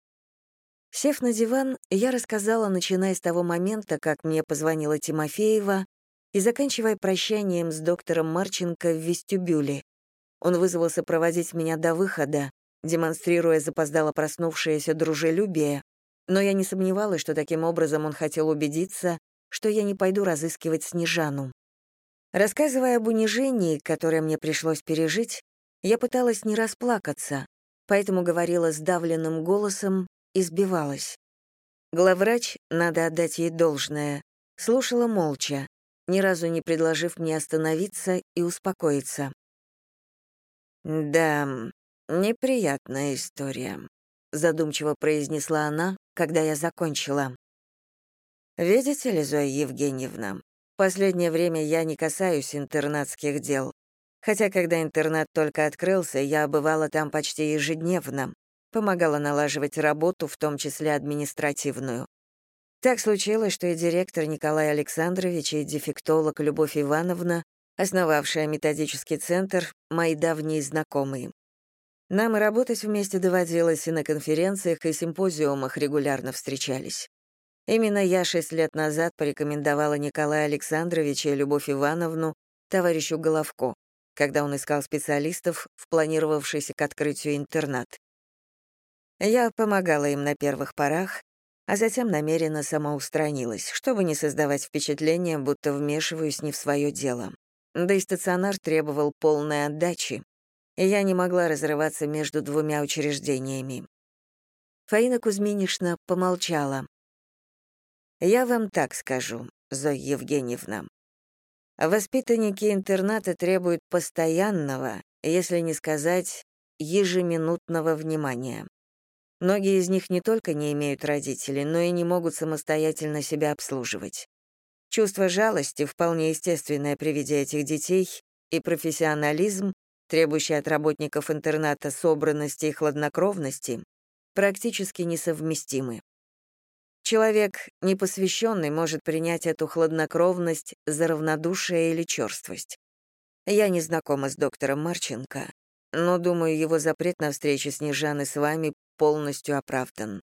Сев на диван, я рассказала, начиная с того момента, как мне позвонила Тимофеева, и заканчивая прощанием с доктором Марченко в вестибюле. Он вызвался проводить меня до выхода, демонстрируя запоздало проснувшееся дружелюбие, но я не сомневалась, что таким образом он хотел убедиться, что я не пойду разыскивать Снежану. Рассказывая об унижении, которое мне пришлось пережить, я пыталась не расплакаться, поэтому говорила сдавленным голосом и сбивалась. Главврач, надо отдать ей должное, слушала молча, ни разу не предложив мне остановиться и успокоиться. «Да, неприятная история», — задумчиво произнесла она, когда я закончила. «Видите ли, Зоя Евгеньевна, последнее время я не касаюсь интернатских дел. Хотя, когда интернат только открылся, я бывала там почти ежедневно, помогала налаживать работу, в том числе административную. Так случилось, что и директор Николай Александрович, и дефектолог Любовь Ивановна, основавшая методический центр, мои давние знакомые. Нам и работать вместе доводилось, и на конференциях и симпозиумах регулярно встречались. Именно я шесть лет назад порекомендовала Николая Александровича и Любовь Ивановну товарищу Головко, когда он искал специалистов в планировавшийся к открытию интернат. Я помогала им на первых порах, а затем намеренно самоустранилась, чтобы не создавать впечатление, будто вмешиваюсь не в свое дело. Да и стационар требовал полной отдачи, и я не могла разрываться между двумя учреждениями. Фаина Кузьминишна помолчала. «Я вам так скажу, Зоя Евгеньевна. Воспитанники интерната требуют постоянного, если не сказать ежеминутного внимания. Многие из них не только не имеют родителей, но и не могут самостоятельно себя обслуживать. Чувство жалости — вполне естественное при виде этих детей, и профессионализм, требующий от работников интерната собранности и хладнокровности, практически несовместимы. Человек, непосвященный, может принять эту хладнокровность за равнодушие или черствость. Я не знакома с доктором Марченко, но, думаю, его запрет на встречу с Нежаной с вами полностью оправдан.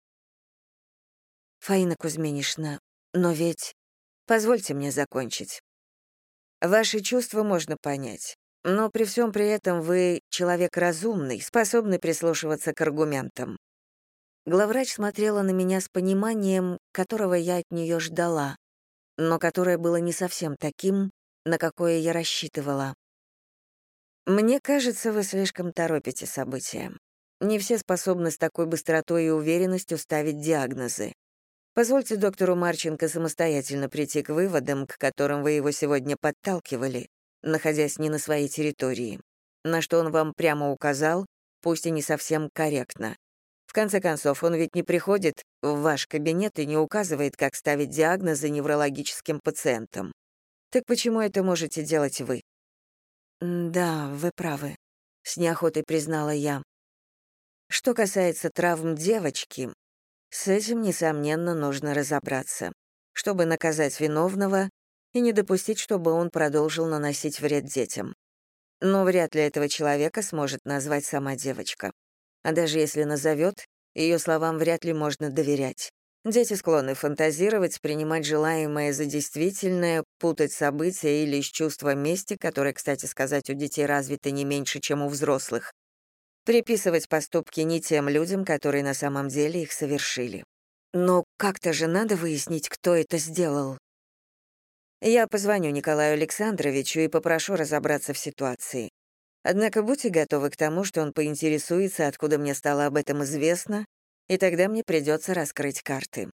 Фаина Кузьминишна, но ведь... Позвольте мне закончить. Ваши чувства можно понять, но при всем при этом вы человек разумный, способный прислушиваться к аргументам. Главврач смотрела на меня с пониманием, которого я от нее ждала, но которое было не совсем таким, на какое я рассчитывала. «Мне кажется, вы слишком торопите события. Не все способны с такой быстротой и уверенностью ставить диагнозы. Позвольте доктору Марченко самостоятельно прийти к выводам, к которым вы его сегодня подталкивали, находясь не на своей территории, на что он вам прямо указал, пусть и не совсем корректно. В конце концов, он ведь не приходит в ваш кабинет и не указывает, как ставить диагнозы неврологическим пациентам. Так почему это можете делать вы? Да, вы правы, с неохотой признала я. Что касается травм девочки, с этим, несомненно, нужно разобраться, чтобы наказать виновного и не допустить, чтобы он продолжил наносить вред детям. Но вряд ли этого человека сможет назвать сама девочка. А даже если назовет, ее словам вряд ли можно доверять. Дети склонны фантазировать, принимать желаемое за действительное, путать события или из чувства мести, которое, кстати сказать, у детей развито не меньше, чем у взрослых, приписывать поступки не тем людям, которые на самом деле их совершили. Но как-то же надо выяснить, кто это сделал. Я позвоню Николаю Александровичу и попрошу разобраться в ситуации. Однако будьте готовы к тому, что он поинтересуется, откуда мне стало об этом известно, и тогда мне придется раскрыть карты.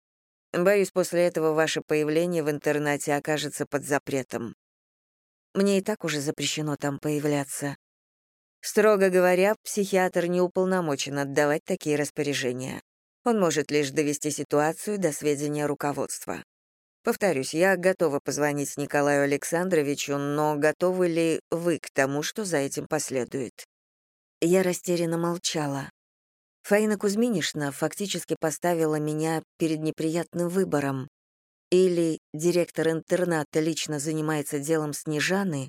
Боюсь, после этого ваше появление в интернате окажется под запретом. Мне и так уже запрещено там появляться. Строго говоря, психиатр не уполномочен отдавать такие распоряжения. Он может лишь довести ситуацию до сведения руководства. Повторюсь, я готова позвонить Николаю Александровичу, но готовы ли вы к тому, что за этим последует? Я растерянно молчала. Фаина Кузьминишна фактически поставила меня перед неприятным выбором. Или директор интерната лично занимается делом Снежаны,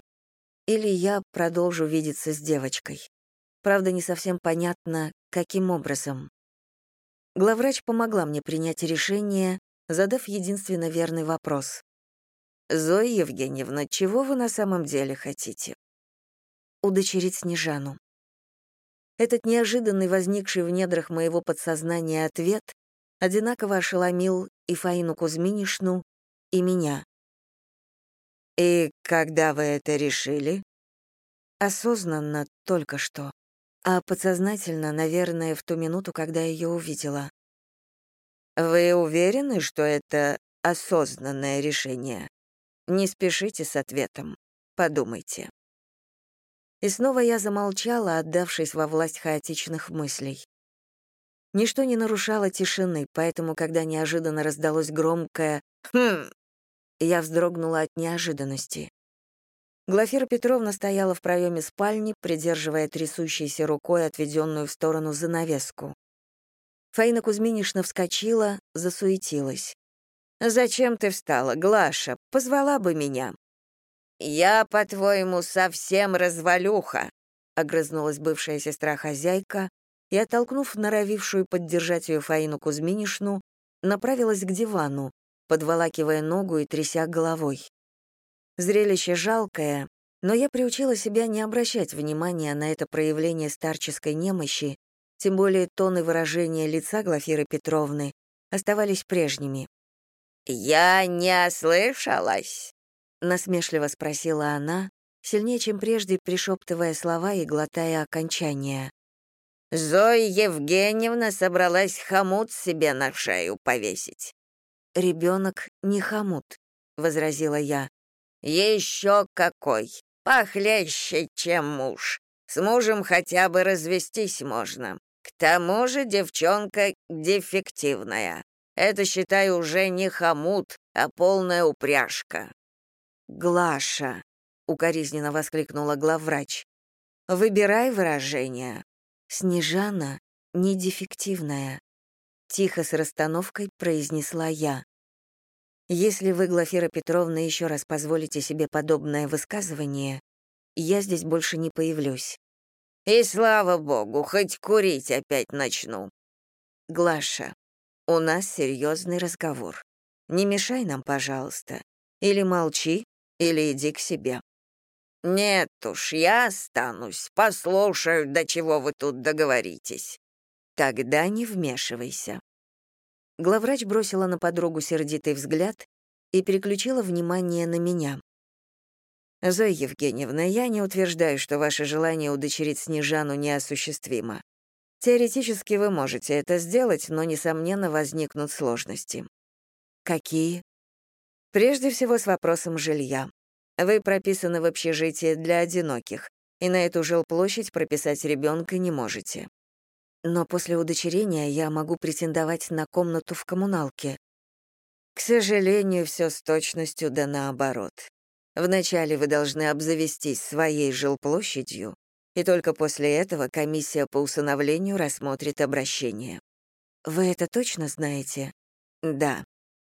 или я продолжу видеться с девочкой. Правда, не совсем понятно, каким образом. Главврач помогла мне принять решение, задав единственно верный вопрос. «Зоя Евгеньевна, чего вы на самом деле хотите?» «Удочерить Снежану». Этот неожиданный возникший в недрах моего подсознания ответ одинаково ошеломил и Фаину Кузьминишну, и меня. «И когда вы это решили?» Осознанно, только что а подсознательно, наверное, в ту минуту, когда ее увидела. «Вы уверены, что это осознанное решение? Не спешите с ответом. Подумайте». И снова я замолчала, отдавшись во власть хаотичных мыслей. Ничто не нарушало тишины, поэтому, когда неожиданно раздалось громкое «Хм!», я вздрогнула от неожиданности. Глафира Петровна стояла в проеме спальни, придерживая трясущейся рукой отведенную в сторону занавеску. Фаина Кузьминишна вскочила, засуетилась. «Зачем ты встала, Глаша? Позвала бы меня». «Я, по-твоему, совсем развалюха», — огрызнулась бывшая сестра-хозяйка и, оттолкнув норовившую поддержать ее Фаину Кузьминишну, направилась к дивану, подволакивая ногу и тряся головой. Зрелище жалкое, но я приучила себя не обращать внимания на это проявление старческой немощи, тем более тоны выражения лица Глафиры Петровны оставались прежними. «Я не ослышалась?» — насмешливо спросила она, сильнее, чем прежде пришептывая слова и глотая окончания. «Зоя Евгеньевна собралась хомут себе на шею повесить». «Ребенок не хомут», — возразила я. Еще какой! Похлеще, чем муж. С мужем хотя бы развестись можно. К тому же девчонка дефективная. Это, считай, уже не хомут, а полная упряжка». «Глаша», — укоризненно воскликнула главврач, — «выбирай выражение. Снежана не дефективная», — тихо с расстановкой произнесла я. Если вы, Глафира Петровна, еще раз позволите себе подобное высказывание, я здесь больше не появлюсь. И слава богу, хоть курить опять начну. Глаша, у нас серьезный разговор. Не мешай нам, пожалуйста. Или молчи, или иди к себе. Нет уж, я останусь, послушаю, до чего вы тут договоритесь. Тогда не вмешивайся. Главврач бросила на подругу сердитый взгляд и переключила внимание на меня. «Зоя Евгеньевна, я не утверждаю, что ваше желание удочерить Снежану неосуществимо. Теоретически вы можете это сделать, но, несомненно, возникнут сложности». «Какие?» «Прежде всего, с вопросом жилья. Вы прописаны в общежитии для одиноких, и на эту жилплощадь прописать ребенка не можете. Но после удочерения я могу претендовать на комнату в коммуналке. К сожалению, все с точностью да наоборот. Вначале вы должны обзавестись своей жилплощадью, и только после этого комиссия по усыновлению рассмотрит обращение. Вы это точно знаете? Да.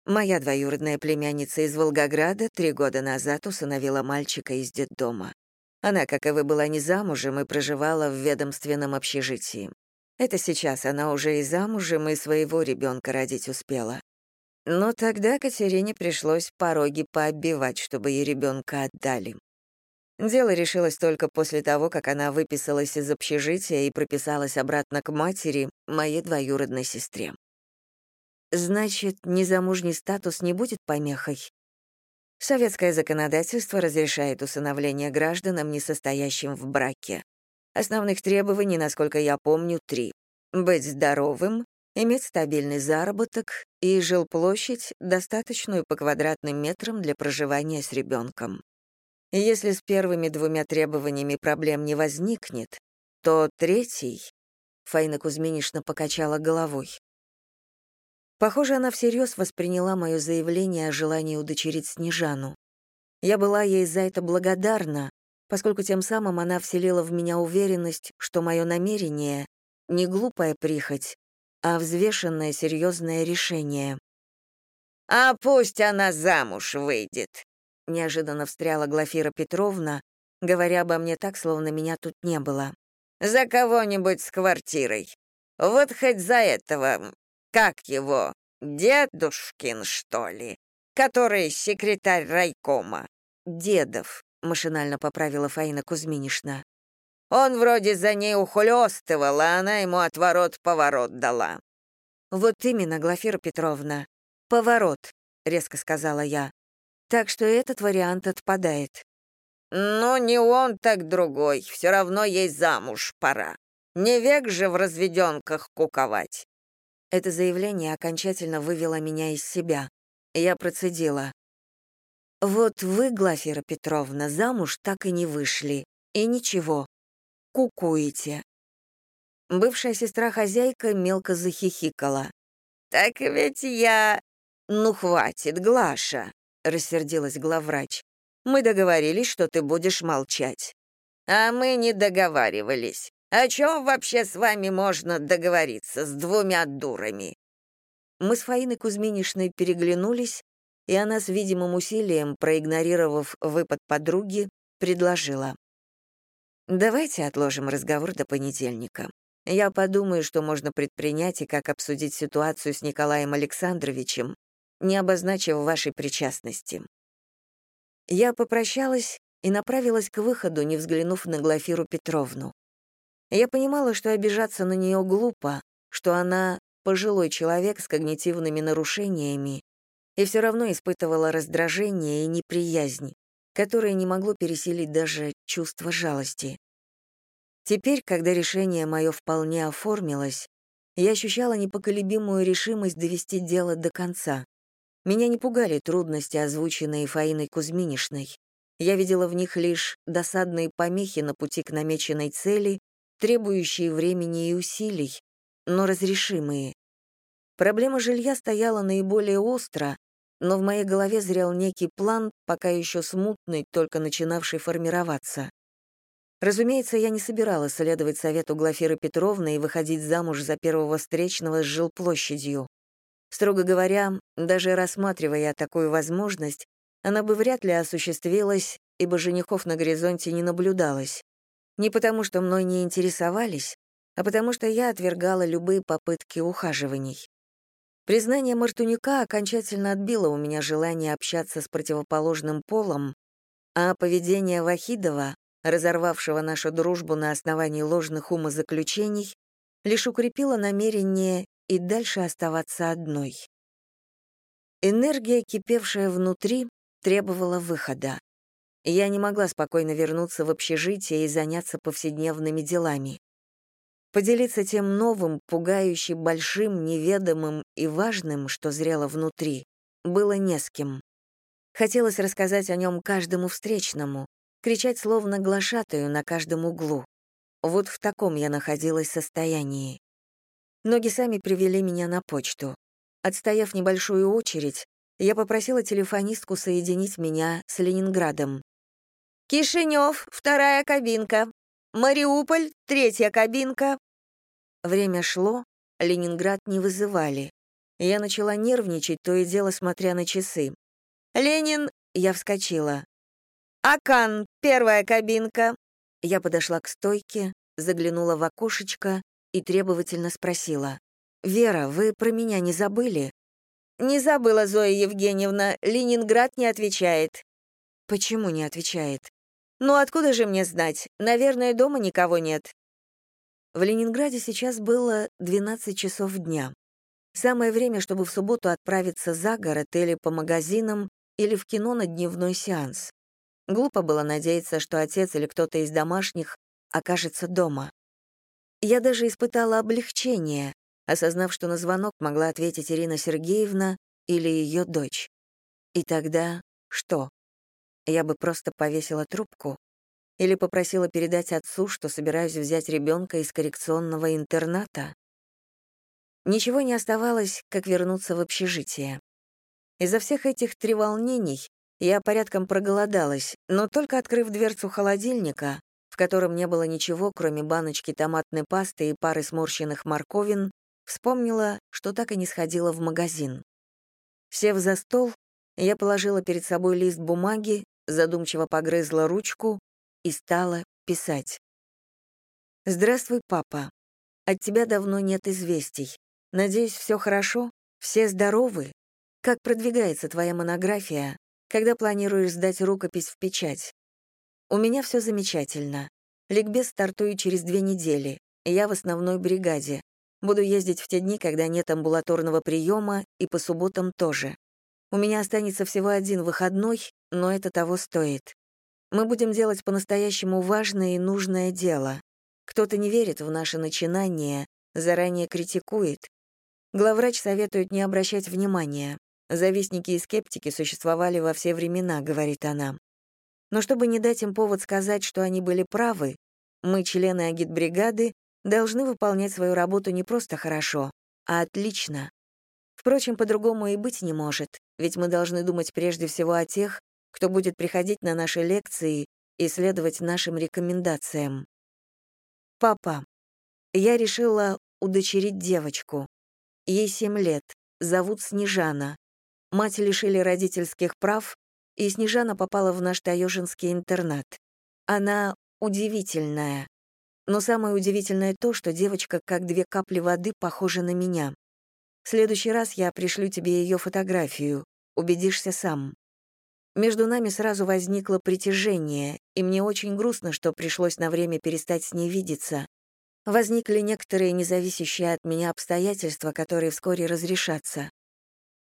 Моя двоюродная племянница из Волгограда три года назад усыновила мальчика из детдома. Она, как и вы, была не замужем и проживала в ведомственном общежитии. Это сейчас она уже и замужем, и своего ребенка родить успела. Но тогда Катерине пришлось пороги пооббивать, чтобы ей ребенка отдали. Дело решилось только после того, как она выписалась из общежития и прописалась обратно к матери, моей двоюродной сестре. Значит, незамужний статус не будет помехой? Советское законодательство разрешает усыновление гражданам, не состоящим в браке. Основных требований, насколько я помню, три. Быть здоровым, иметь стабильный заработок и жилплощадь, достаточную по квадратным метрам для проживания с ребенком. Если с первыми двумя требованиями проблем не возникнет, то третий... Фаина Кузьминишна покачала головой. Похоже, она всерьез восприняла мое заявление о желании удочерить Снежану. Я была ей за это благодарна, поскольку тем самым она вселила в меня уверенность, что мое намерение — не глупая прихоть, а взвешенное серьезное решение. «А пусть она замуж выйдет», — неожиданно встряла Глафира Петровна, говоря обо мне так, словно меня тут не было. «За кого-нибудь с квартирой. Вот хоть за этого, как его, дедушкин, что ли, который секретарь райкома». «Дедов», — машинально поправила Фаина Кузьминишна. «Он вроде за ней ухлёстывал, а она ему отворот-поворот дала». «Вот именно, Глафира Петровна. Поворот», — резко сказала я. «Так что этот вариант отпадает». «Ну, не он, так другой. Все равно ей замуж пора. Не век же в разведенках куковать». Это заявление окончательно вывело меня из себя. Я процедила. «Вот вы, Глафира Петровна, замуж так и не вышли. И ничего. Кукуете». Бывшая сестра-хозяйка мелко захихикала. «Так ведь я...» «Ну, хватит, Глаша», — рассердилась главврач. «Мы договорились, что ты будешь молчать». «А мы не договаривались. О чем вообще с вами можно договориться с двумя дурами?» Мы с Фаиной Кузьминишной переглянулись, и она с видимым усилием, проигнорировав выпад подруги, предложила. «Давайте отложим разговор до понедельника. Я подумаю, что можно предпринять и как обсудить ситуацию с Николаем Александровичем, не обозначив вашей причастности». Я попрощалась и направилась к выходу, не взглянув на Глафиру Петровну. Я понимала, что обижаться на нее глупо, что она пожилой человек с когнитивными нарушениями, и все равно испытывала раздражение и неприязнь, которое не могло переселить даже чувство жалости. Теперь, когда решение мое вполне оформилось, я ощущала непоколебимую решимость довести дело до конца. Меня не пугали трудности, озвученные Фаиной Кузьминишной. Я видела в них лишь досадные помехи на пути к намеченной цели, требующие времени и усилий, но разрешимые. Проблема жилья стояла наиболее остро, но в моей голове зрел некий план, пока еще смутный, только начинавший формироваться. Разумеется, я не собиралась следовать совету Глафиры Петровны и выходить замуж за первого встречного с жилплощадью. Строго говоря, даже рассматривая такую возможность, она бы вряд ли осуществилась, ибо женихов на горизонте не наблюдалось. Не потому, что мной не интересовались, а потому что я отвергала любые попытки ухаживаний. Признание Мартунюка окончательно отбило у меня желание общаться с противоположным полом, а поведение Вахидова, разорвавшего нашу дружбу на основании ложных умозаключений, лишь укрепило намерение и дальше оставаться одной. Энергия, кипевшая внутри, требовала выхода. Я не могла спокойно вернуться в общежитие и заняться повседневными делами. Поделиться тем новым, пугающе большим, неведомым и важным, что зрело внутри, было не с кем. Хотелось рассказать о нем каждому встречному, кричать словно глашатаю на каждом углу. Вот в таком я находилась состоянии. Ноги сами привели меня на почту. Отстояв небольшую очередь, я попросила телефонистку соединить меня с Ленинградом. «Кишинев, вторая кабинка. Мариуполь, третья кабинка». Время шло, Ленинград не вызывали. Я начала нервничать, то и дело смотря на часы. «Ленин...» — я вскочила. «Акан, первая кабинка». Я подошла к стойке, заглянула в окошечко и требовательно спросила. «Вера, вы про меня не забыли?» «Не забыла, Зоя Евгеньевна. Ленинград не отвечает». «Почему не отвечает?» «Ну откуда же мне знать? Наверное, дома никого нет». В Ленинграде сейчас было 12 часов дня. Самое время, чтобы в субботу отправиться за город или по магазинам, или в кино на дневной сеанс. Глупо было надеяться, что отец или кто-то из домашних окажется дома. Я даже испытала облегчение, осознав, что на звонок могла ответить Ирина Сергеевна или ее дочь. И тогда что? Я бы просто повесила трубку или попросила передать отцу, что собираюсь взять ребенка из коррекционного интерната? Ничего не оставалось, как вернуться в общежитие. Из-за всех этих треволнений Я порядком проголодалась, но только открыв дверцу холодильника, в котором не было ничего, кроме баночки томатной пасты и пары сморщенных морковин, вспомнила, что так и не сходила в магазин. Сев за стол, я положила перед собой лист бумаги, задумчиво погрызла ручку и стала писать. «Здравствуй, папа. От тебя давно нет известий. Надеюсь, все хорошо? Все здоровы? Как продвигается твоя монография? Когда планируешь сдать рукопись в печать? У меня все замечательно. Ликбез стартую через две недели. Я в основной бригаде. Буду ездить в те дни, когда нет амбулаторного приема, и по субботам тоже. У меня останется всего один выходной, но это того стоит. Мы будем делать по-настоящему важное и нужное дело. Кто-то не верит в наше начинание, заранее критикует. Главврач советует не обращать внимания. Завистники и скептики существовали во все времена, говорит она. Но чтобы не дать им повод сказать, что они были правы, мы, члены агитбригады, должны выполнять свою работу не просто хорошо, а отлично. Впрочем, по-другому и быть не может, ведь мы должны думать прежде всего о тех, кто будет приходить на наши лекции и следовать нашим рекомендациям. Папа, я решила удочерить девочку. Ей семь лет, зовут Снежана. Мать лишили родительских прав, и Снежана попала в наш таежинский интернат. Она удивительная. Но самое удивительное то, что девочка, как две капли воды, похожа на меня. В следующий раз я пришлю тебе ее фотографию. Убедишься сам. Между нами сразу возникло притяжение, и мне очень грустно, что пришлось на время перестать с ней видеться. Возникли некоторые независящие от меня обстоятельства, которые вскоре разрешатся.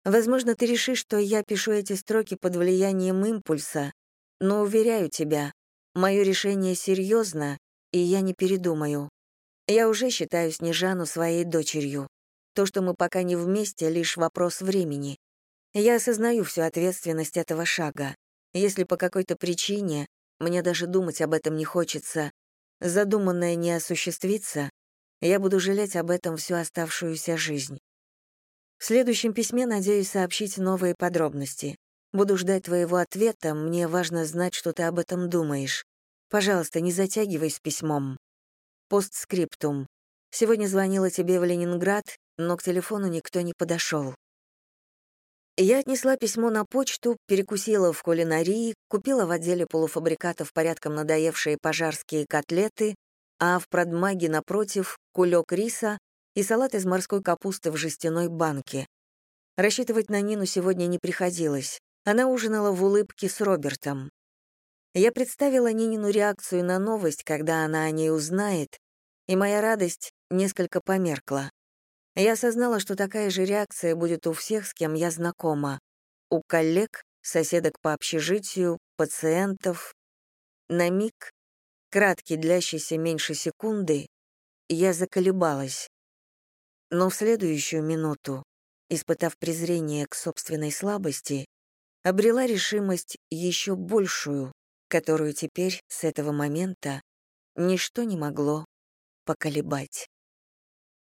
Возможно, ты решишь, что я пишу эти строки под влиянием импульса, но, уверяю тебя, мое решение серьезно, и я не передумаю. Я уже считаю Снежану своей дочерью. То, что мы пока не вместе, — лишь вопрос времени. Я осознаю всю ответственность этого шага. Если по какой-то причине, мне даже думать об этом не хочется, задуманное не осуществится, я буду жалеть об этом всю оставшуюся жизнь. В следующем письме надеюсь сообщить новые подробности. Буду ждать твоего ответа, мне важно знать, что ты об этом думаешь. Пожалуйста, не затягивай с письмом. Постскриптум. Сегодня звонила тебе в Ленинград, но к телефону никто не подошел. Я отнесла письмо на почту, перекусила в кулинарии, купила в отделе полуфабрикатов порядком надоевшие пожарские котлеты, а в продмаге напротив — кулек риса и салат из морской капусты в жестяной банке. Рассчитывать на Нину сегодня не приходилось. Она ужинала в улыбке с Робертом. Я представила Нинину реакцию на новость, когда она о ней узнает, и моя радость несколько померкла. Я осознала, что такая же реакция будет у всех, с кем я знакома. У коллег, соседок по общежитию, пациентов. На миг, краткий, длящийся меньше секунды, я заколебалась. Но в следующую минуту, испытав презрение к собственной слабости, обрела решимость еще большую, которую теперь, с этого момента, ничто не могло поколебать.